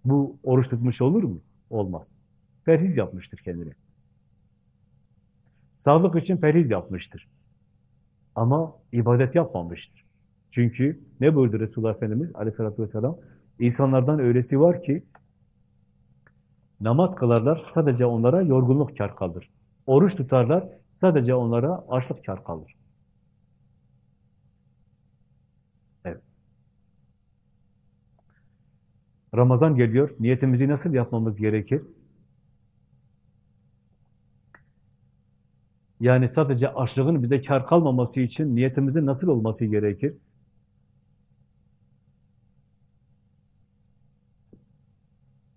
Bu oruç tutmuş olur mu? Olmaz. Perhiz yapmıştır kendine. Sağlık için perhiz yapmıştır. Ama ibadet yapmamıştır. Çünkü ne buyurdu Resulullah Efendimiz aleyhissalatü vesselam? İnsanlardan öylesi var ki namaz kılarlar sadece onlara yorgunluk kar kalır. Oruç tutarlar sadece onlara açlık kar kalır. Ramazan geliyor. Niyetimizi nasıl yapmamız gerekir? Yani sadece açlığın bize kar kalmaması için niyetimizin nasıl olması gerekir?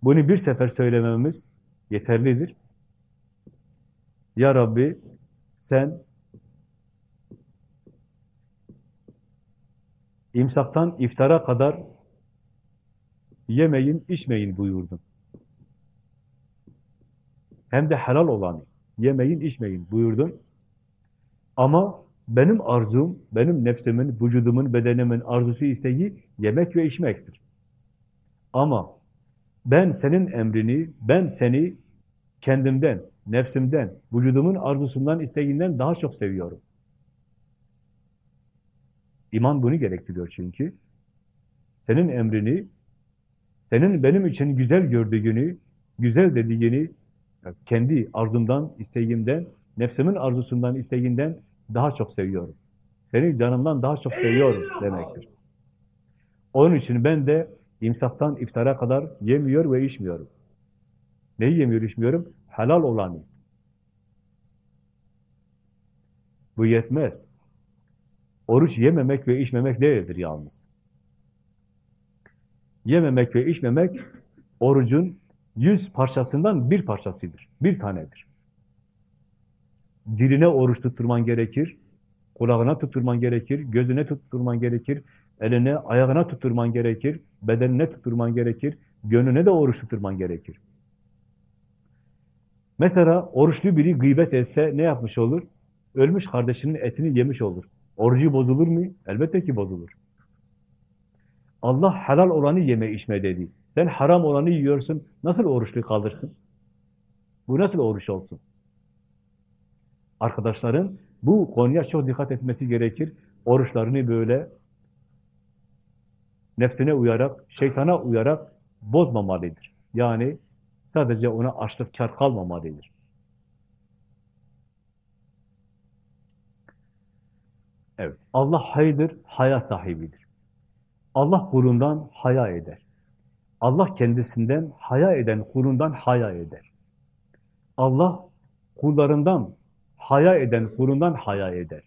Bunu bir sefer söylememiz yeterlidir. Ya Rabbi sen imsaktan iftara kadar yemeyin, içmeyin buyurdun. Hem de helal olanı. Yemeyin, içmeyin buyurdun. Ama benim arzum, benim nefsimin, vücudumun, bedenimin arzusu, isteği yemek ve içmektir. Ama ben senin emrini, ben seni kendimden, nefsimden, vücudumun arzusundan, isteğinden daha çok seviyorum. İman bunu gerektiriyor çünkü. Senin emrini, senin benim için güzel gördüğünü, güzel dediğini, kendi arzumdan, isteğimden, nefsimin arzusundan, isteğinden daha çok seviyorum. Seni canımdan daha çok seviyorum demektir. Onun için ben de imsaktan iftara kadar yemiyor ve içmiyorum. Neyi yemiyor, içmiyorum? Helal olanı. Bu yetmez. Oruç yememek ve içmemek değildir yalnız. Yememek ve içmemek orucun yüz parçasından bir parçasıdır. Bir tanedir. Diline oruç tutturman gerekir, kulağına tutturman gerekir, gözüne tutturman gerekir, eline, ayağına tutturman gerekir, bedenine tutturman gerekir, gönlüne de oruç tutturman gerekir. Mesela oruçlu biri gıybet etse ne yapmış olur? Ölmüş kardeşinin etini yemiş olur. Orucu bozulur mu? Elbette ki bozulur. Allah helal olanı yeme içme dedi. Sen haram olanı yiyorsun, nasıl oruçlu kalırsın? Bu nasıl oruç olsun? Arkadaşların bu konuya çok dikkat etmesi gerekir. Oruçlarını böyle nefsine uyarak, şeytana uyarak bozmamalıdır. Yani sadece ona açlık kar kalmamalıdır. Evet, Allah haydır, haya sahibidir. Allah kulundan haya eder. Allah kendisinden haya eden kulundan haya eder. Allah kullarından haya eden kulundan haya eder.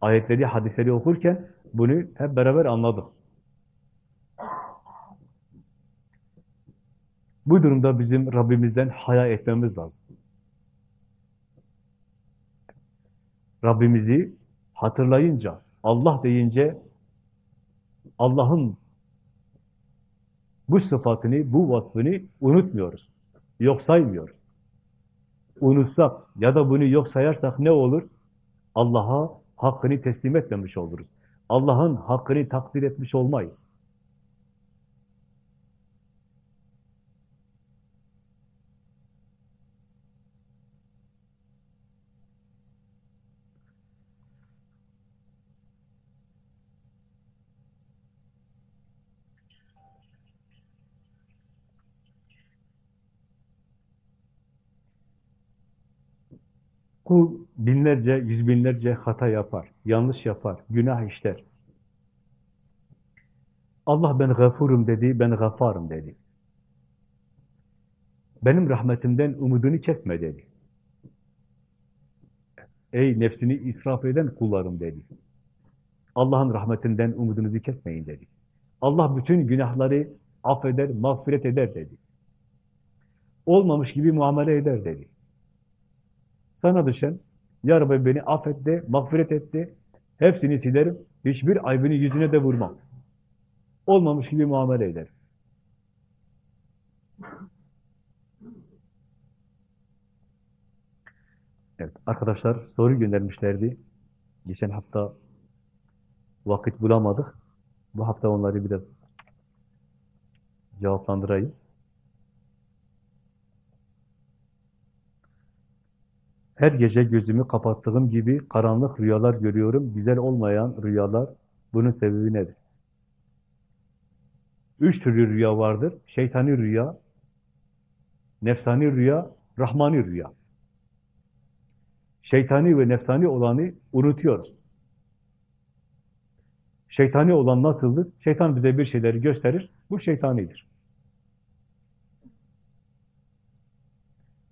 Ayetleri, hadisleri okurken bunu hep beraber anladık. Bu durumda bizim Rabbimizden haya etmemiz lazım. Rabbimizi hatırlayınca, Allah deyince Allah'ın bu sıfatını, bu vasfını unutmuyoruz. Yok saymıyoruz. Unutsak ya da bunu yok sayarsak ne olur? Allah'a hakkını teslim etmemiş oluruz. Allah'ın hakkını takdir etmiş olmayız. Kul binlerce, yüz binlerce hata yapar, yanlış yapar, günah işler. Allah ben gafurum dedi, ben gafarım dedi. Benim rahmetimden umudunu kesme dedi. Ey nefsini israf eden kullarım dedi. Allah'ın rahmetinden umudunuzu kesmeyin dedi. Allah bütün günahları affeder, mağfiret eder dedi. Olmamış gibi muamele eder dedi. Sana düşen, Ya Rabbi beni affetti, mağfiret etti, hepsini silerim, hiçbir aybını yüzüne de vurmam. Olmamış gibi muamele eder. Evet, arkadaşlar soru göndermişlerdi. Geçen hafta vakit bulamadık. Bu hafta onları biraz cevaplandırayım. Her gece gözümü kapattığım gibi karanlık rüyalar görüyorum. Güzel olmayan rüyalar. Bunun sebebi nedir? Üç türlü rüya vardır. Şeytani rüya, nefsani rüya, rahmani rüya. Şeytani ve nefsani olanı unutuyoruz. Şeytani olan nasıldır? Şeytan bize bir şeyleri gösterir. Bu şeytanidir.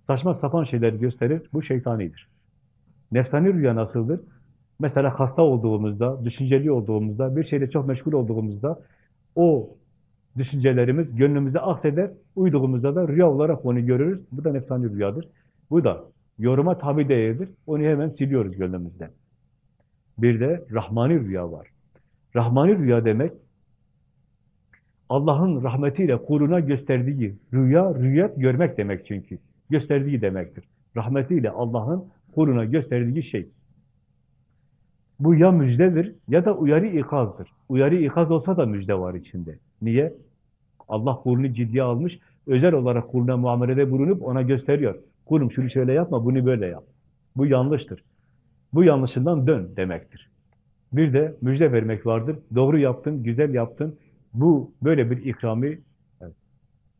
Saçma sapan şeyleri gösterir. Bu şeytanidir. Nefsani rüya nasıldır? Mesela hasta olduğumuzda, düşünceli olduğumuzda, bir şeyle çok meşgul olduğumuzda o düşüncelerimiz gönlümüze akseder. Uyduğumuzda da rüya olarak onu görürüz. Bu da nefsani rüyadır. Bu da yoruma tabi değildir. Onu hemen siliyoruz gönlümüzden. Bir de rahmani rüya var. Rahmani rüya demek Allah'ın rahmetiyle kuluna gösterdiği rüya, rüya görmek demek çünkü. Gösterdiği demektir. Rahmetiyle Allah'ın kuluna gösterdiği şey. Bu ya müjdedir ya da uyarı ikazdır. Uyarı ikaz olsa da müjde var içinde. Niye? Allah kulunu ciddiye almış, özel olarak kuluna muamelede bulunup ona gösteriyor. Kulum şunu şöyle yapma, bunu böyle yap. Bu yanlıştır. Bu yanlışından dön demektir. Bir de müjde vermek vardır. Doğru yaptın, güzel yaptın. Bu böyle bir ikrami,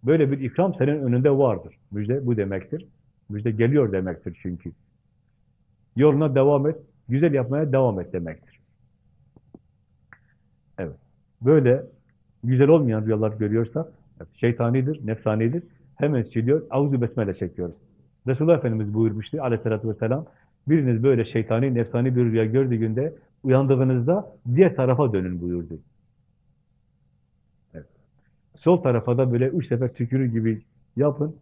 böyle bir ikram senin önünde vardır. Müjde bu demektir. Müjde geliyor demektir çünkü. Yoluna devam et, güzel yapmaya devam et demektir. Evet. Böyle güzel olmayan rüyalar görüyorsak, şeytanidir, nefsanidir. Hemen siliyor, avuzu besmele çekiyoruz. Resulullah Efendimiz buyurmuştu aleyhissalatü vesselam, biriniz böyle şeytani, nefsani bir rüya gördüğünde uyandığınızda diğer tarafa dönün buyurdu. Sol tarafa da böyle üç sefer tükürür gibi yapın.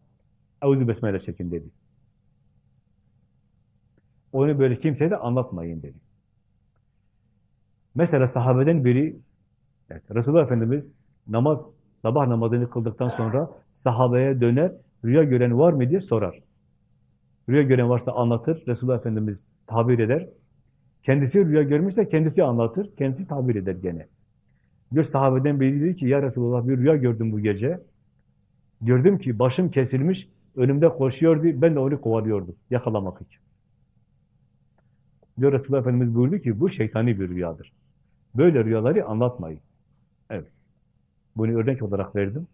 Eûzü besmele çekin dedi. Onu böyle kimseye de anlatmayın dedi. Mesela sahabeden biri, evet, Resulullah Efendimiz namaz, sabah namazını kıldıktan sonra sahabeye döner, rüya gören var mı diye sorar. Rüya gören varsa anlatır, Resulullah Efendimiz tabir eder. Kendisi rüya görmüşse kendisi anlatır, kendisi tabir eder gene. Bir sahabeden biri dedi ki, ya Resulullah bir rüya gördüm bu gece. Gördüm ki başım kesilmiş, önümde koşuyordu, ben de onu kovalıyordum, yakalamak için. Diyor Resulullah Efendimiz buyurdu ki, bu şeytani bir rüyadır. Böyle rüyaları anlatmayın. Evet. Bunu örnek olarak verdim.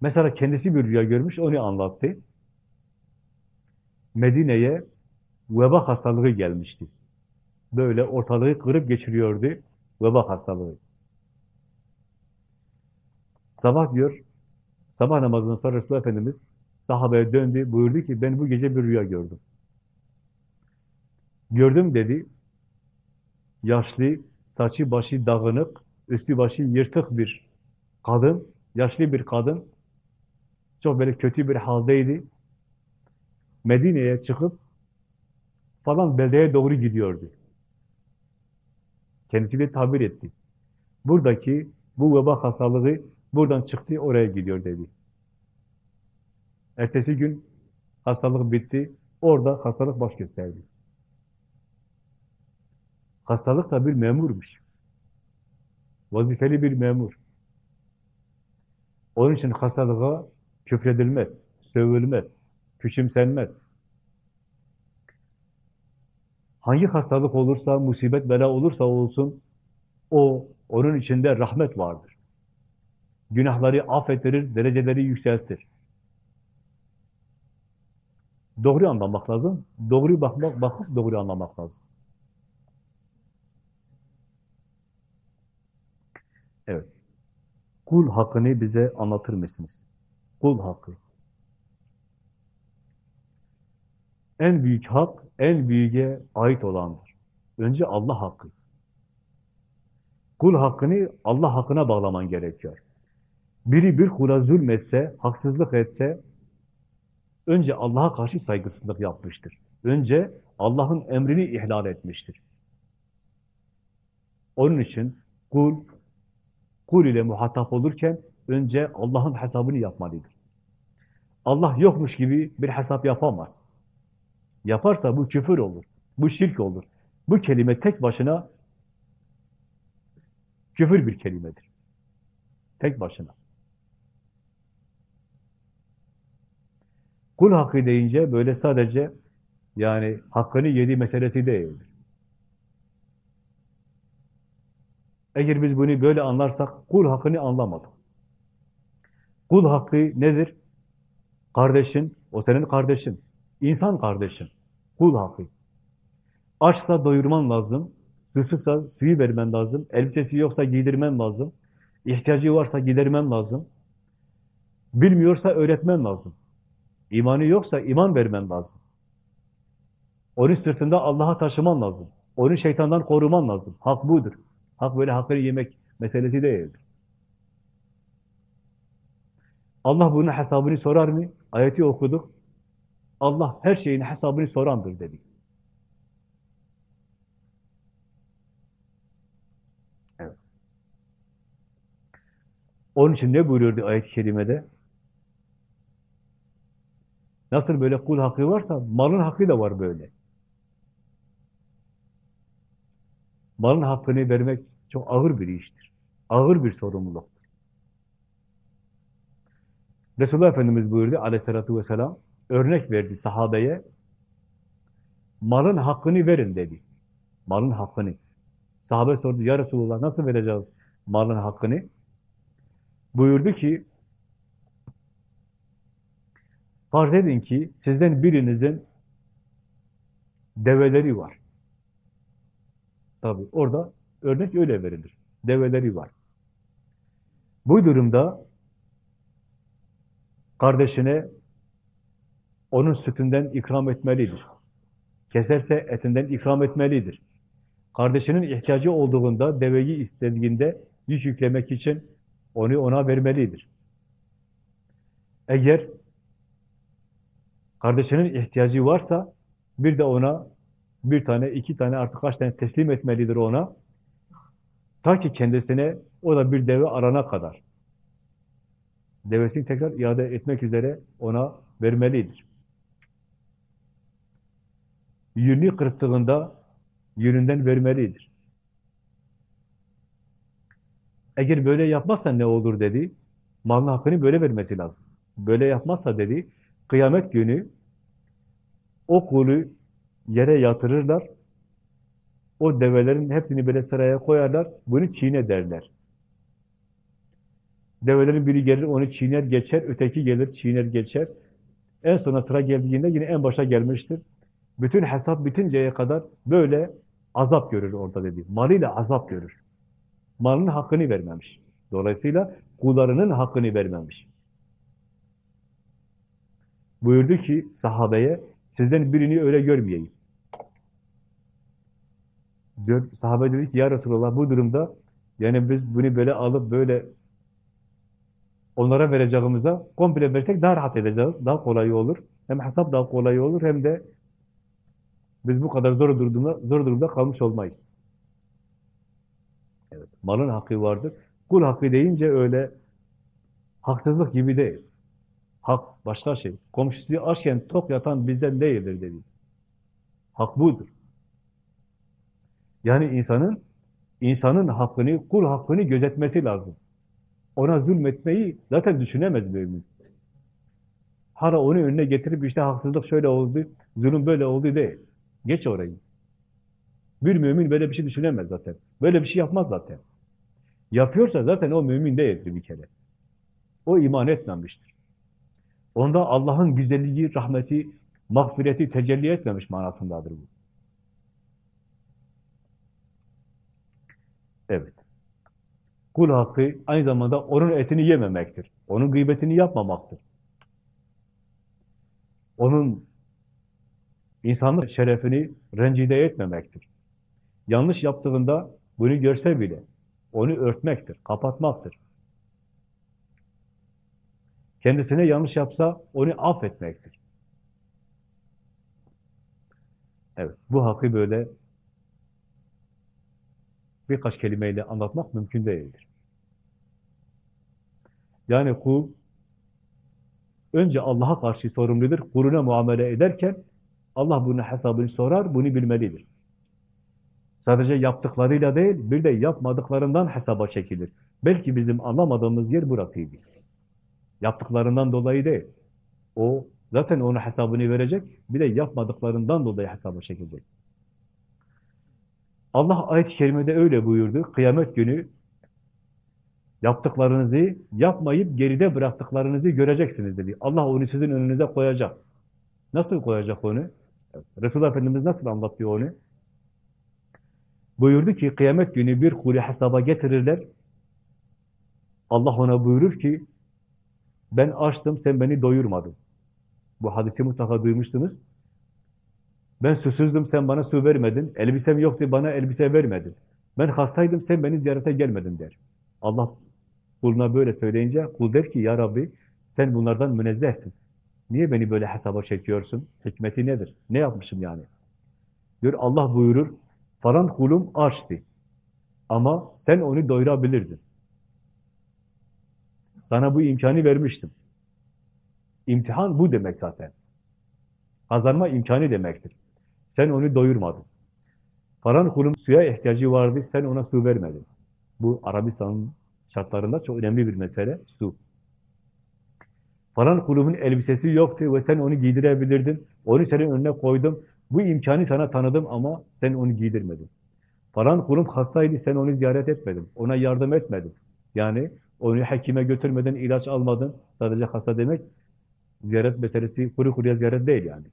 Mesela kendisi bir rüya görmüş, onu anlattı. Medine'ye veba hastalığı gelmişti. Böyle ortalığı kırıp geçiriyordu veba hastalığı. Sabah diyor, sabah namazından sonra Resulullah Efendimiz sahabeye döndü, buyurdu ki ben bu gece bir rüya gördüm. Gördüm dedi, yaşlı, saçı başı dağınık, üstü başı yırtık bir kadın, yaşlı bir kadın, çok böyle kötü bir haldeydi. Medine'ye çıkıp falan beldeye doğru gidiyordu. Kendisi de tabir etti. Buradaki bu veba hastalığı buradan çıktı, oraya gidiyor dedi. Ertesi gün hastalık bitti, orada hastalık baş gösterdi. Hastalık da bir memurmuş. Vazifeli bir memur. Onun için hastalığa küfredilmez, sövülmez, küçümsenmez. Hangi hastalık olursa, musibet, bela olursa olsun, o, onun içinde rahmet vardır. Günahları affettirir, dereceleri yükseltir. Doğru anlamak lazım. Doğru bakmak, bakıp doğru anlamak lazım. Evet. Kul hakkını bize anlatır mısınız? Kul hakkı. En büyük hak, en büyüğe ait olandır. Önce Allah hakkı. Kul hakkını Allah hakkına bağlaman gerekiyor. Biri bir kula zulmetse, haksızlık etse, önce Allah'a karşı saygısızlık yapmıştır. Önce Allah'ın emrini ihlal etmiştir. Onun için kul, kul ile muhatap olurken önce Allah'ın hesabını yapmalıdır. Allah yokmuş gibi bir hesap yapamaz. Yaparsa bu küfür olur, bu şirk olur. Bu kelime tek başına küfür bir kelimedir. Tek başına. Kul hakkı deyince böyle sadece yani hakkını yedi meselesi değildir. Eğer biz bunu böyle anlarsak kul hakkını anlamadık. Kul hakkı nedir? Kardeşin, o senin kardeşin. İnsan kardeşin. Kul hakkı. Açsa doyurman lazım. Susuzsa suyu vermen lazım. Elbisesi yoksa giydirmen lazım. İhtiyacı varsa gidermen lazım. Bilmiyorsa öğretmen lazım. İmanı yoksa iman vermen lazım. Onun sırtında Allah'a taşıman lazım. Onu şeytandan koruman lazım. Hak budur. Hak böyle hakkını yemek meselesi değildir. Allah bunun hesabını sorar mı? Ayeti okuduk. Allah her şeyin hesabını sorandır dedi. Onun için ne buyuruyordu ayet-i kerimede? Nasıl böyle kul hakkı varsa malın hakkı da var böyle. Malın hakkını vermek çok ağır bir iştir. Ağır bir sorumluluktur. Resulullah Efendimiz buyurdu aleyhissalatü vesselam, örnek verdi sahabeye, malın hakkını verin dedi. Malın hakkını. Sahabe sordu, ya Resulullah nasıl vereceğiz malın hakkını? Buyurdu ki, farz edin ki sizden birinizin develeri var. Tabi orada örnek öyle verilir. Develeri var. Bu durumda kardeşine onun sütünden ikram etmelidir. Keserse etinden ikram etmelidir. Kardeşinin ihtiyacı olduğunda, deveyi istediğinde yük yüklemek için onu ona vermelidir. Eğer kardeşinin ihtiyacı varsa bir de ona bir tane, iki tane artık kaç tane teslim etmelidir ona. Ta ki kendisine o da bir deve arana kadar. Devesini tekrar iade etmek üzere ona vermelidir. Yünü kırıttığında yönünden vermelidir. Eğer böyle yapmazsa ne olur dedi, malın hakkını böyle vermesi lazım. Böyle yapmazsa dedi, kıyamet günü o kulu yere yatırırlar, o develerin hepsini böyle sıraya koyarlar, bunu çiğne derler. Develerin biri gelir, onu çiğner geçer, öteki gelir, çiğner geçer. En sona sıra geldiğinde yine en başa gelmiştir. Bütün hesap bitinceye kadar böyle azap görür orada dedi. Malıyla azap görür. Malının hakkını vermemiş. Dolayısıyla kullarının hakkını vermemiş. Buyurdu ki sahabeye, sizden birini öyle görmeyeyim. Diyor, sahabe dedi ki, ya Resulallah bu durumda, yani biz bunu böyle alıp böyle onlara vereceğimize komple versek daha rahat edeceğiz, daha kolay olur. Hem hesap daha kolay olur, hem de biz bu kadar zor durumda, zor durumda kalmış olmayız. Evet, malın hakkı vardır. Kul hakkı deyince öyle haksızlık gibi değil. Hak başka şey. Komşusu açken tok yatan bizden değildir dedi. Hak budur. Yani insanın insanın hakkını, kul hakkını gözetmesi lazım. Ona zulmetmeyi zaten düşünemez mümin. Hala onu önüne getirip işte haksızlık şöyle oldu, zulüm böyle oldu değil. Geç orayı. Bir mümin böyle bir şey düşünemez zaten. Böyle bir şey yapmaz zaten. Yapıyorsa zaten o mümin değildir bir kere. O iman etmemiştir. Onda Allah'ın güzelliği, rahmeti, mağfireti tecelli etmemiş manasındadır bu. Evet. Kul hakkı aynı zamanda onun etini yememektir. Onun gıybetini yapmamaktır. Onun insanlık şerefini rencide etmemektir. Yanlış yaptığında bunu görse bile onu örtmektir, kapatmaktır. Kendisine yanlış yapsa onu affetmektir. Evet, bu hakkı böyle birkaç kelimeyle anlatmak mümkün değildir. Yani kul önce Allah'a karşı sorumludur. Kuluna muamele ederken Allah bunun hesabını sorar, bunu bilmelidir. Sadece yaptıklarıyla değil, bir de yapmadıklarından hesaba çekilir. Belki bizim anlamadığımız yer burasıydı. Yaptıklarından dolayı değil. O zaten onun hesabını verecek, bir de yapmadıklarından dolayı hesaba çekecek. Allah ayet-i kerimede öyle buyurdu. Kıyamet günü yaptıklarınızı yapmayıp geride bıraktıklarınızı göreceksiniz dedi. Allah onu sizin önünüze koyacak. Nasıl koyacak onu? Resulullah Efendimiz nasıl anlatıyor onu? Buyurdu ki kıyamet günü bir kulü hesaba getirirler. Allah ona buyurur ki ben açtım sen beni doyurmadın. Bu hadisi mutlaka duymuştunuz. Ben susuzdum sen bana su vermedin. Elbisem yoktu bana elbise vermedin. Ben hastaydım sen beni ziyarete gelmedin der. Allah kuluna böyle söyleyince kul der ki ya Rabbi sen bunlardan münezzehsin. Niye beni böyle hesaba çekiyorsun? Hikmeti nedir? Ne yapmışım yani? Diyor Allah buyurur falan kulum açtı. Ama sen onu doyurabilirdin. Sana bu imkanı vermiştim. İmtihan bu demek zaten. Kazanma imkanı demektir. Sen onu doyurmadın. Falan kulum suya ihtiyacı vardı, sen ona su vermedin. Bu Arabistan'ın şartlarında çok önemli bir mesele, su. Falan kulumun elbisesi yoktu ve sen onu giydirebilirdin. Onu senin önüne koydum. Bu imkanı sana tanıdım ama sen onu giydirmedin. Falan kulum hastaydı, sen onu ziyaret etmedin. Ona yardım etmedin. Yani onu hekime götürmeden ilaç almadın. Sadece hasta demek ziyaret meselesi kuru kuruya ziyaret değil yani.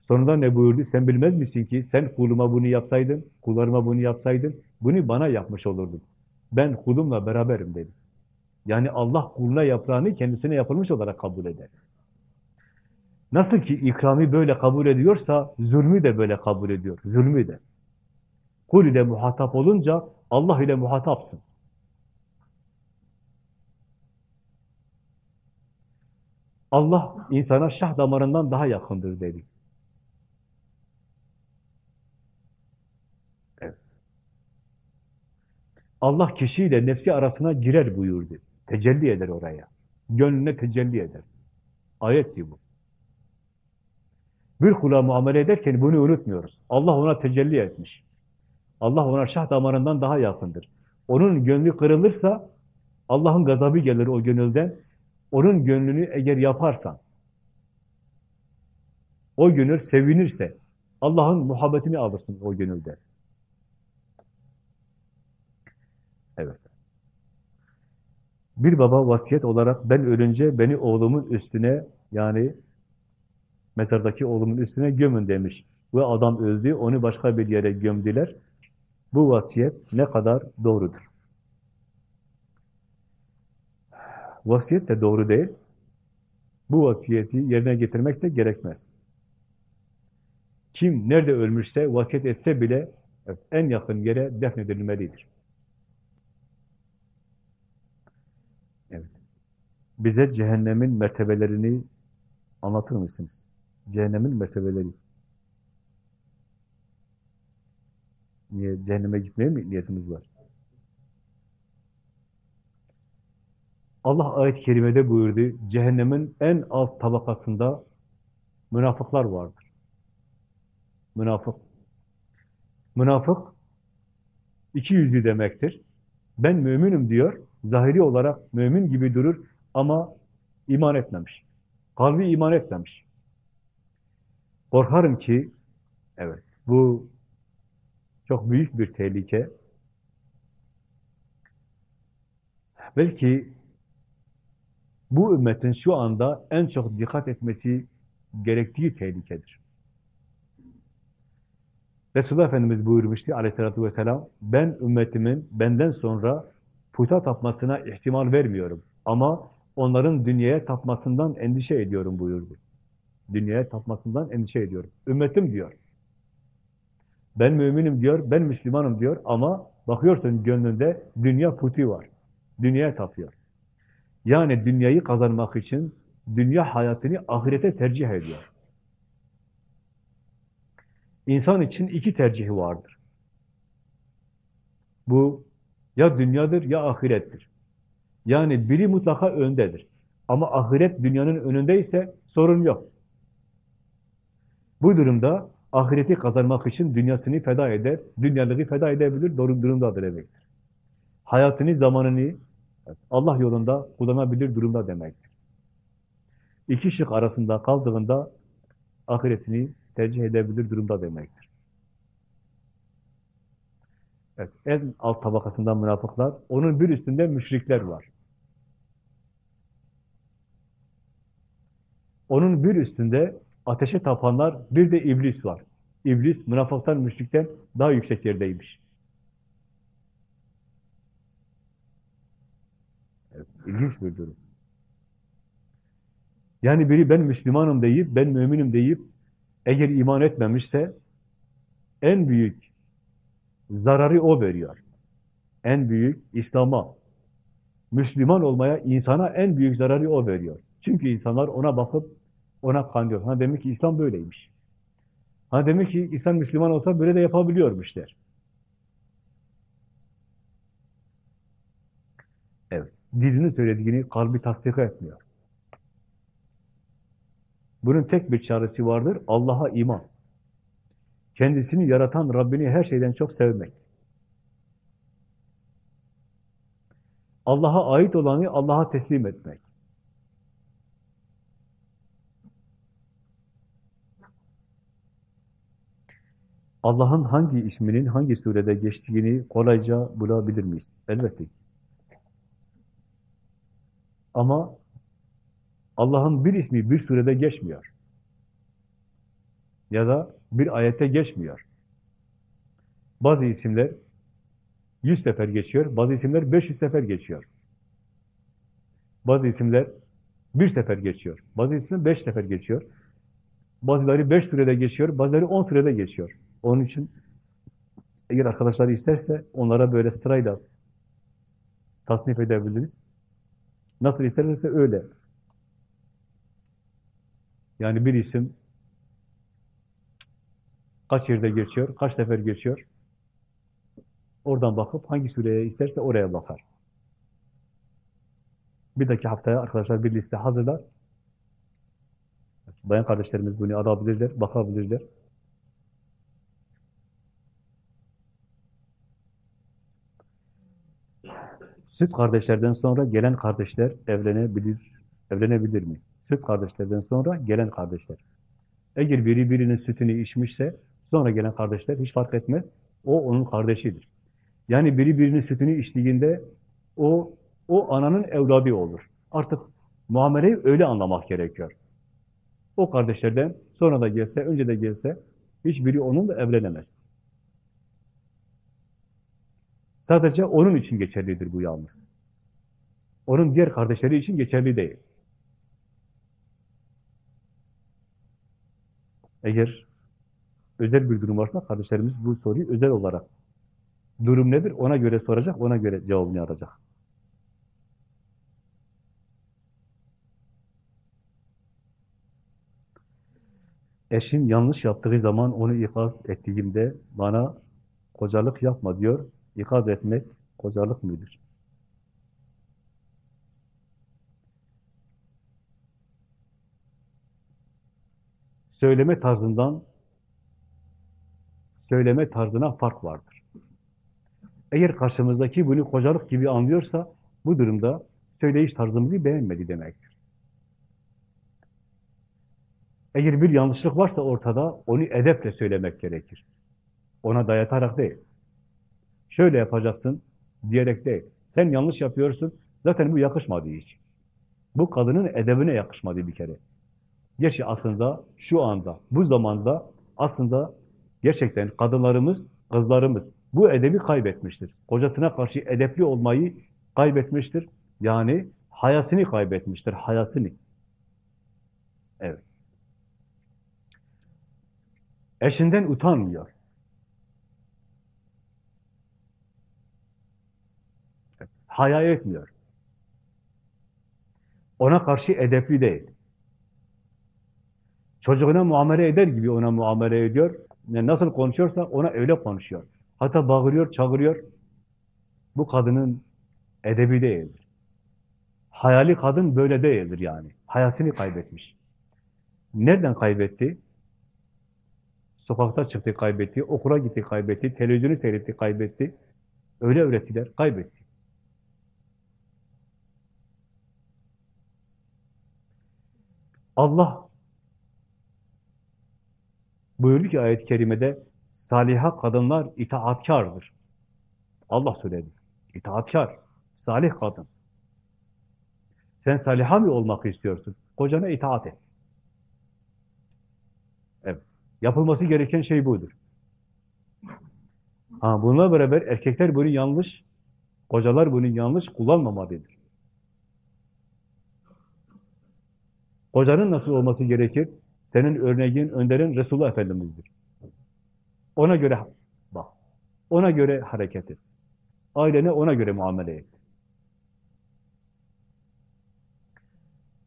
Sonunda ne buyurdu? Sen bilmez misin ki sen kuluma bunu yapsaydın, kullarıma bunu yapsaydın, bunu bana yapmış olurdun. Ben kulumla beraberim dedi. Yani Allah kuluna yapılanı kendisine yapılmış olarak kabul eder. Nasıl ki ikrami böyle kabul ediyorsa, zulmü de böyle kabul ediyor. Zulmü de. Kul ile muhatap olunca Allah ile muhatapsın. Allah insana şah damarından daha yakındır dedi. Allah kişiyle nefsi arasına girer buyurdu. Tecelli eder oraya. Gönlüne tecelli eder. Ayetti bu. Bir kula muamele ederken bunu unutmuyoruz. Allah ona tecelli etmiş. Allah ona şah damarından daha yakındır. Onun gönlü kırılırsa Allah'ın gazabı gelir o gönülden. Onun gönlünü eğer yaparsan, o gönül sevinirse Allah'ın muhabbetini alırsın o gönülden. Evet. Bir baba vasiyet olarak ben ölünce beni oğlumun üstüne yani mezardaki oğlumun üstüne gömün demiş. Ve adam öldü, onu başka bir yere gömdüler. Bu vasiyet ne kadar doğrudur? Vasiyet de doğru değil. Bu vasiyeti yerine getirmek de gerekmez. Kim nerede ölmüşse, vasiyet etse bile en yakın yere defnedilmelidir. Evet. Bize cehennemin mertebelerini anlatır mısınız? Cehennemin mertebeleri. Niye? Cehenneme gitmeye mi niyetimiz var? Allah ayet-i kerimede buyurdu, cehennemin en alt tabakasında münafıklar vardır. Münafık. Münafık, iki yüzlü demektir. Ben müminim diyor, zahiri olarak mümin gibi durur ama iman etmemiş. Kalbi iman etmemiş. Korkarım ki, evet, bu çok büyük bir tehlike. Belki bu ümmetin şu anda en çok dikkat etmesi gerektiği tehlikedir. Resulullah Efendimiz buyurmuştu aleyhissalatü vesselam, ben ümmetimin benden sonra puta tapmasına ihtimal vermiyorum. Ama onların dünyaya tapmasından endişe ediyorum buyurdu. Dünyaya tapmasından endişe ediyorum. Ümmetim diyor. Ben müminim diyor, ben Müslümanım diyor ama bakıyorsun gönlünde dünya puti var. Dünyaya tapıyor. Yani dünyayı kazanmak için dünya hayatını ahirete tercih ediyor. İnsan için iki tercihi vardır. Bu ya dünyadır ya ahirettir. Yani biri mutlaka öndedir. Ama ahiret dünyanın önündeyse sorun yok. Bu durumda ahireti kazanmak için dünyasını feda eder, dünyalığı feda edebilir, doğru durumdadır demektir. Hayatını, zamanını Allah yolunda kullanabilir durumda demektir. İki şık arasında kaldığında ahiretini tercih edebilir durumda demektir. Evet, en alt tabakasından münafıklar, onun bir üstünde müşrikler var. Onun bir üstünde ateşe tapanlar, bir de iblis var. İblis, münafıktan, müşrikten daha yüksek yerdeymiş. Evet, ilginç bir durum. Yani biri ben Müslümanım deyip, ben müminim deyip, eğer iman etmemişse, en büyük zararı o veriyor. En büyük İslam'a, Müslüman olmaya, insana en büyük zararı o veriyor. Çünkü insanlar ona bakıp, ona kanıyor. Ha demek ki İslam böyleymiş. Ha demek ki İslam Müslüman olsa böyle de yapabiliyormuş der. Evet. Dilinin söylediğini kalbi tasdik etmiyor. Bunun tek bir çaresi vardır. Allah'a iman. Kendisini yaratan Rabbini her şeyden çok sevmek. Allah'a ait olanı Allah'a teslim etmek. Allah'ın hangi isminin hangi surede geçtiğini kolayca bulabilir miyiz? Elbette ki. Ama Allah'ın bir ismi bir surede geçmiyor. Ya da bir ayette geçmiyor. Bazı isimler 100 sefer geçiyor, bazı isimler 500 sefer geçiyor. Bazı isimler bir sefer geçiyor. Bazı isimler beş sefer geçiyor. Bazıları beş sürede geçiyor, bazıları on sürede geçiyor. Onun için eğer arkadaşlar isterse onlara böyle sırayla tasnif edebiliriz. Nasıl isterlerse öyle. Yani bir isim kaç yerde geçiyor, kaç sefer geçiyor. Oradan bakıp hangi süreye isterse oraya bakar. Bir dahaki haftaya arkadaşlar bir liste hazırlar. Bayan kardeşlerimiz bunu alabilirler, bakabilirler. Süt kardeşlerden sonra gelen kardeşler evlenebilir, evlenebilir mi? Süt kardeşlerden sonra gelen kardeşler. Eğer biri birinin sütünü içmişse, sonra gelen kardeşler hiç fark etmez. O onun kardeşidir. Yani biri birinin sütünü içtiğinde o o ananın evladı olur. Artık muameleyi öyle anlamak gerekiyor. O kardeşlerden sonra da gelse, önce de gelse hiçbiri onunla evlenemez. Sadece onun için geçerlidir bu yalnız. Onun diğer kardeşleri için geçerli değil. Eğer özel bir durum varsa kardeşlerimiz bu soruyu özel olarak durum nedir ona göre soracak, ona göre cevabını arayacak. Eşim yanlış yaptığı zaman onu ikaz ettiğimde bana kocalık yapma diyor. İkaz etmek kocalık mıdır? Söyleme tarzından söyleme tarzına fark vardır. Eğer karşımızdaki bunu kocalık gibi anlıyorsa bu durumda söyleyiş tarzımızı beğenmedi demektir. Eğer bir yanlışlık varsa ortada onu edeple söylemek gerekir. Ona dayatarak değil. Şöyle yapacaksın diyerek değil. Sen yanlış yapıyorsun. Zaten bu yakışmadığı için. Bu kadının edebine yakışmadı bir kere. Gerçi aslında şu anda, bu zamanda aslında gerçekten kadınlarımız, kızlarımız bu edebi kaybetmiştir. Kocasına karşı edepli olmayı kaybetmiştir. Yani hayasını kaybetmiştir, hayasını. Evet. Eşinden utanmıyor. Haya etmiyor. Ona karşı edepli değil. Çocuğuna muamele eder gibi ona muamele ediyor. Yani nasıl konuşuyorsa ona öyle konuşuyor. Hatta bağırıyor, çağırıyor. Bu kadının edebi değildir. Hayali kadın böyle değildir yani. Hayasını kaybetmiş. Nereden kaybetti? Sokakta çıktı, kaybetti. Okula gitti, kaybetti. Televizyonu seyretti, kaybetti. Öyle öğrettiler, kaybetti. Allah buyurdu ki ayet-i kerimede saliha kadınlar itaatkardır. Allah söyledi. İtaatkar, salih kadın. Sen saliha mı olmak istiyorsun? Kocana itaat et. Evet. Yapılması gereken şey budur. Ha, bununla beraber erkekler bunu yanlış, kocalar bunu yanlış kullanmamalıdır. Kocanın nasıl olması gerekir? Senin örneğin, önderin Resulullah Efendimiz'dir. Ona göre bak, ona göre hareket et. Ailene ona göre muamele et.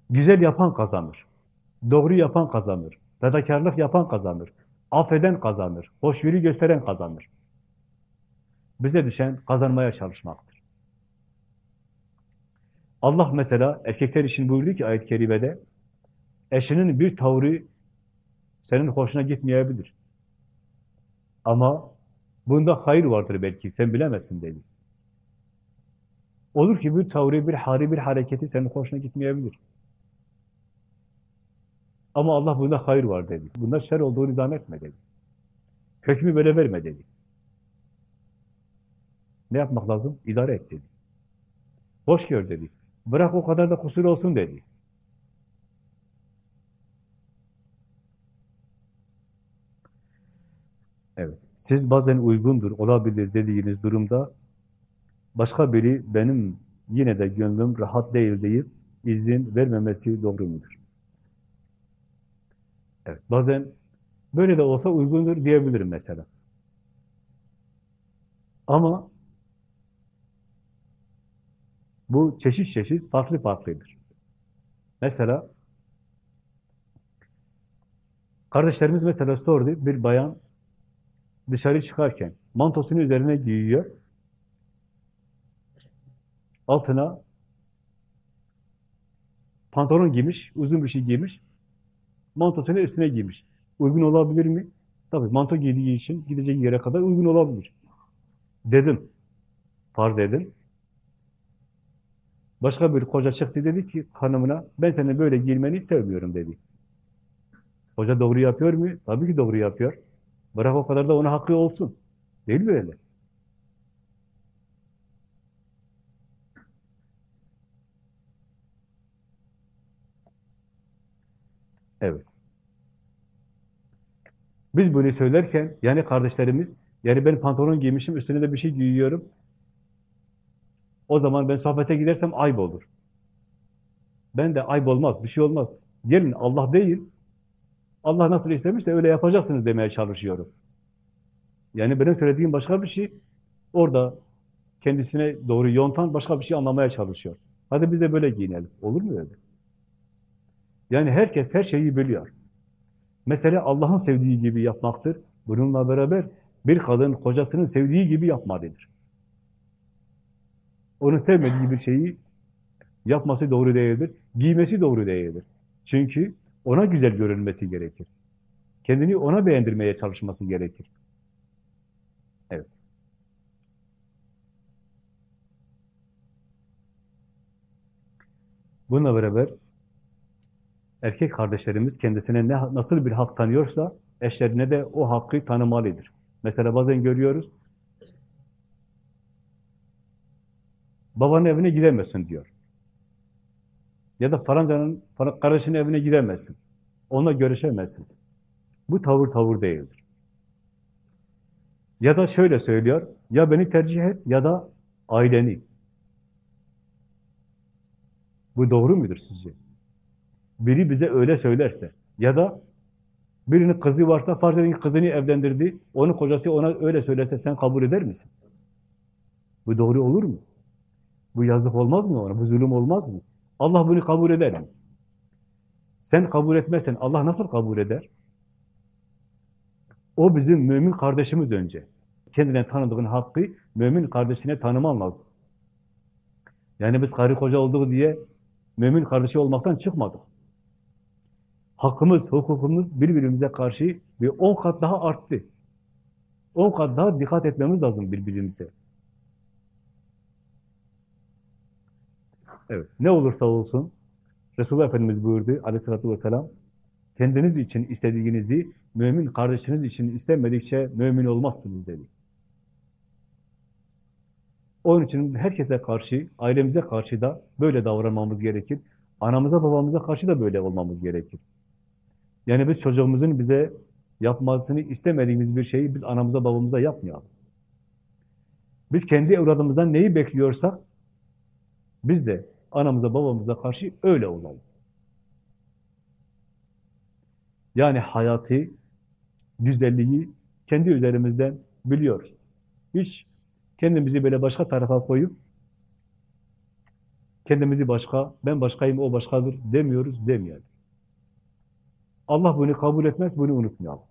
Güzel yapan kazanır. Doğru yapan kazanır. Fedakarlık yapan kazanır. Affeden kazanır. Hoşgörü gösteren kazanır. Bize düşen kazanmaya çalışmaktır. Allah mesela erkekler için buyurdu ki ayet-i kerimede eşinin bir tavrı senin hoşuna gitmeyebilir. Ama bunda hayır vardır belki, sen bilemezsin dedi. Olur ki bir tavrı, bir hali, bir hareketi senin hoşuna gitmeyebilir. Ama Allah bunda hayır var dedi. Bunda şer olduğunu zannetme dedi. Hükmü böyle verme dedi. Ne yapmak lazım? İdare et dedi. Hoş gör dedi. Bırak o kadar da kusur olsun dedi. Evet. Siz bazen uygundur, olabilir dediğiniz durumda başka biri benim yine de gönlüm rahat değil deyip izin vermemesi doğru mudur? Evet, bazen böyle de olsa uygundur diyebilirim mesela. Ama bu çeşit çeşit farklı farklıdır. Mesela kardeşlerimiz mesela sordu, bir bayan dışarı çıkarken mantosunu üzerine giyiyor, altına pantolon giymiş, uzun bir şey giymiş, mantosunu üstüne giymiş. Uygun olabilir mi? Tabii manto giydiği için gideceği yere kadar uygun olabilir. Dedim, farz edin. Başka bir koca çıktı dedi ki hanımına, ben senin böyle giyinmeni sevmiyorum dedi. Hoca doğru yapıyor mu? Tabii ki doğru yapıyor. Bırak o kadar da ona hakkı olsun. Değil mi öyle? Evet. Biz bunu söylerken, yani kardeşlerimiz, yani ben pantolon giymişim, üstüne de bir şey giyiyorum. O zaman ben sohbete gidersem ayıp olur. Ben de ayıp olmaz, bir şey olmaz. Gelin Allah değil, Allah nasıl istemişse öyle yapacaksınız demeye çalışıyorum. Yani benim söylediğim başka bir şey, orada kendisine doğru yontan başka bir şey anlamaya çalışıyor. Hadi biz de böyle giyinelim. Olur mu öyle? Yani herkes her şeyi biliyor. Mesele Allah'ın sevdiği gibi yapmaktır. Bununla beraber bir kadın kocasının sevdiği gibi yapmalıdır. Onun sevmediği bir şeyi yapması doğru değildir. Giymesi doğru değildir. Çünkü ona güzel görünmesi gerekir. Kendini ona beğendirmeye çalışması gerekir. Evet. Bununla beraber erkek kardeşlerimiz kendisine ne, nasıl bir hak tanıyorsa eşlerine de o hakkı tanımalıdır. Mesela bazen görüyoruz, babanın evine gidemezsin diyor. Ya da falancanın, kardeşinin evine gidemezsin. Onunla görüşemezsin. Bu tavır tavır değildir. Ya da şöyle söylüyor, ya beni tercih et ya da aileni. Bu doğru mudur sizce? Biri bize öyle söylerse ya da birinin kızı varsa farz edin kızını evlendirdi, onun kocası ona öyle söylerse sen kabul eder misin? Bu doğru olur mu? Bu yazık olmaz mı ona? Bu zulüm olmaz mı? Allah bunu kabul eder mi? Sen kabul etmezsen Allah nasıl kabul eder? O bizim mümin kardeşimiz önce. Kendine tanıdığın hakkı mümin kardeşine tanıman lazım. Yani biz karı koca olduk diye mümin kardeşi olmaktan çıkmadık. Hakkımız, hukukumuz birbirimize karşı bir on kat daha arttı. On kat daha dikkat etmemiz lazım birbirimize. Evet, ne olursa olsun Resulullah Efendimiz buyurdu aleyhissalatü vesselam kendiniz için istediğinizi mümin kardeşiniz için istemedikçe mümin olmazsınız dedi. Onun için herkese karşı, ailemize karşı da böyle davranmamız gerekir. Anamıza, babamıza karşı da böyle olmamız gerekir. Yani biz çocuğumuzun bize yapmasını istemediğimiz bir şeyi biz anamıza, babamıza yapmayalım. Biz kendi evladımızdan neyi bekliyorsak biz de anamıza, babamıza karşı öyle olalım. Yani hayatı, güzelliği kendi üzerimizden biliyoruz. Hiç kendimizi böyle başka tarafa koyup kendimizi başka, ben başkayım, o başkadır demiyoruz, demeyelim. Allah bunu kabul etmez, bunu unutmayalım.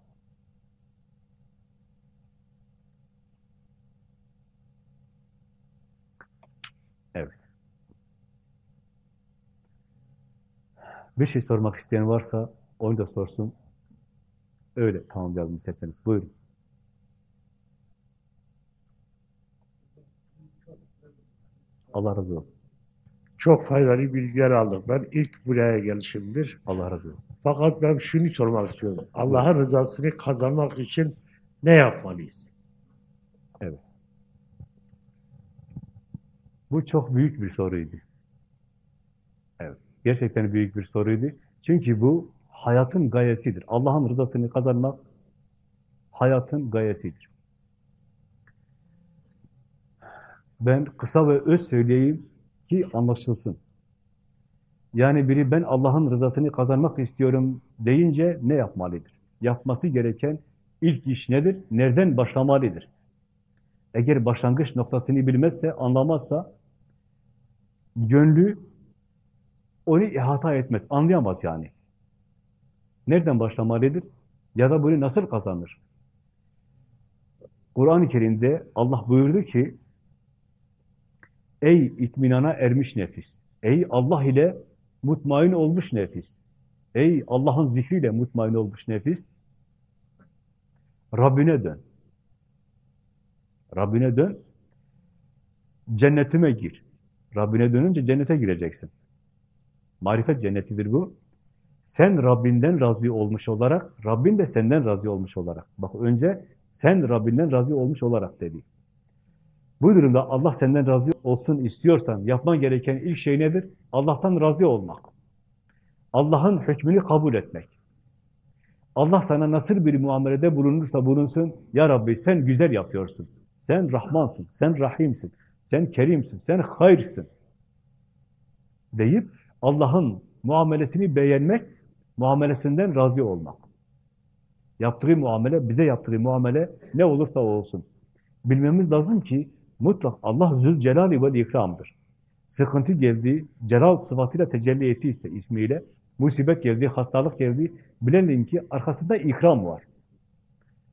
Evet. Bir şey sormak isteyen varsa onu da sorsun. Öyle tamamlayalım isterseniz. Buyurun. Allah razı olsun. Çok faydalı bilgiler aldım. Ben ilk buraya gelişimdir. Allah razı olsun. Fakat ben şunu sormak istiyorum. Allah'ın rızasını kazanmak için ne yapmalıyız? Bu çok büyük bir soruydu. Gerçekten büyük bir soruydu. Çünkü bu hayatın gayesidir. Allah'ın rızasını kazanmak hayatın gayesidir. Ben kısa ve öz söyleyeyim ki anlaşılsın. Yani biri ben Allah'ın rızasını kazanmak istiyorum deyince ne yapmalıdır? Yapması gereken ilk iş nedir? Nereden başlamalıdır? Eğer başlangıç noktasını bilmezse, anlamazsa, gönlü onu ihata etmez, anlayamaz yani. Nereden başlamalıdır? Ya da bunu nasıl kazanır? Kur'an-ı Kerim'de Allah buyurdu ki, Ey itminana ermiş nefis, ey Allah ile mutmain olmuş nefis, ey Allah'ın zikriyle mutmain olmuş nefis, Rabbine dön. Rabbine dön, cennetime gir. Rabbine dönünce cennete gireceksin. Marifet cennetidir bu. Sen Rabbinden razı olmuş olarak, Rabbin de senden razı olmuş olarak. Bak önce sen Rabbinden razı olmuş olarak dedi. Bu durumda Allah senden razı olsun istiyorsan yapman gereken ilk şey nedir? Allah'tan razı olmak. Allah'ın hükmünü kabul etmek. Allah sana nasıl bir muamelede bulunursa bulunsun, Ya Rabbi sen güzel yapıyorsun. Sen Rahmansın, sen Rahimsin, sen Kerimsin, sen hayırsın. Deyip Allah'ın muamelesini beğenmek, muamelesinden razı olmak. Yaptığı muamele, bize yaptığı muamele ne olursa olsun. Bilmemiz lazım ki mutlak Allah Zülcelal ve ikramdır. Sıkıntı geldi, celal sıfatıyla tecelli ettiyse ismiyle, musibet geldi, hastalık geldi, bilelim ki arkasında ikram var.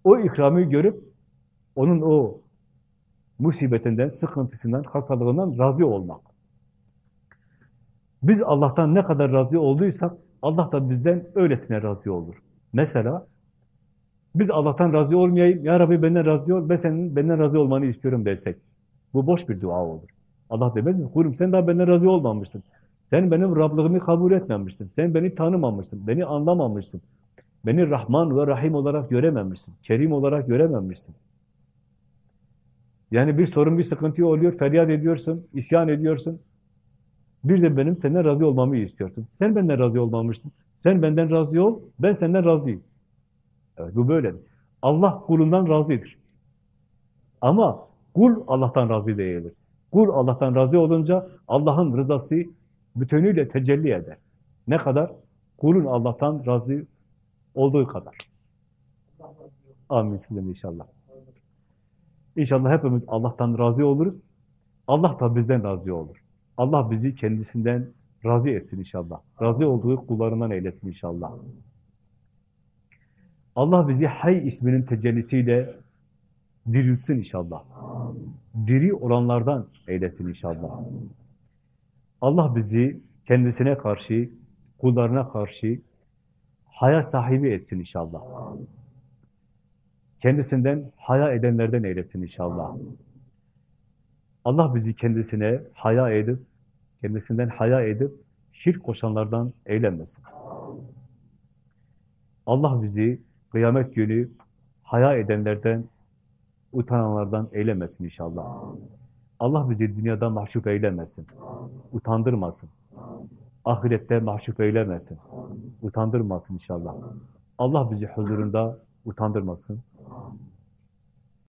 O ikramı görüp onun o musibetinden, sıkıntısından, hastalığından razı olmak. Biz Allah'tan ne kadar razı olduysak Allah da bizden öylesine razı olur. Mesela biz Allah'tan razı olmayayım, Ya Rabbi benden razı ol, ben senin benden razı olmanı istiyorum dersek. Bu boş bir dua olur. Allah demez mi? Kurum sen daha benden razı olmamışsın. Sen benim Rablığımı kabul etmemişsin. Sen beni tanımamışsın. Beni anlamamışsın. Beni Rahman ve Rahim olarak görememişsin. Kerim olarak görememişsin. Yani bir sorun, bir sıkıntı oluyor, feryat ediyorsun, isyan ediyorsun. Bir de benim senden razı olmamı istiyorsun. Sen benden razı olmamışsın. Sen benden razı ol, ben senden razıyım. Evet, bu böyledir. Allah kulundan razıdır. Ama kul Allah'tan razı değildir. Kul Allah'tan razı olunca Allah'ın rızası bütünüyle tecelli eder. Ne kadar? Kulun Allah'tan razı olduğu kadar. Amin sizden inşallah. İnşallah hepimiz Allah'tan razı oluruz. Allah da bizden razı olur. Allah bizi kendisinden razı etsin inşallah. Razı olduğu kullarından eylesin inşallah. Allah bizi Hay isminin tecellisiyle dirilsin inşallah. Diri olanlardan eylesin inşallah. Allah bizi kendisine karşı, kullarına karşı haya sahibi etsin inşallah. Kendisinden haya edenlerden eylesin inşallah. Allah bizi kendisine haya edip, kendisinden haya edip, şirk koşanlardan eylemesin. Allah bizi kıyamet günü haya edenlerden, utananlardan eylemesin inşallah. Allah bizi dünyada mahcup eylemesin, utandırmasın. Ahirette mahcup eylemesin, utandırmasın inşallah. Allah bizi huzurunda utandırmasın,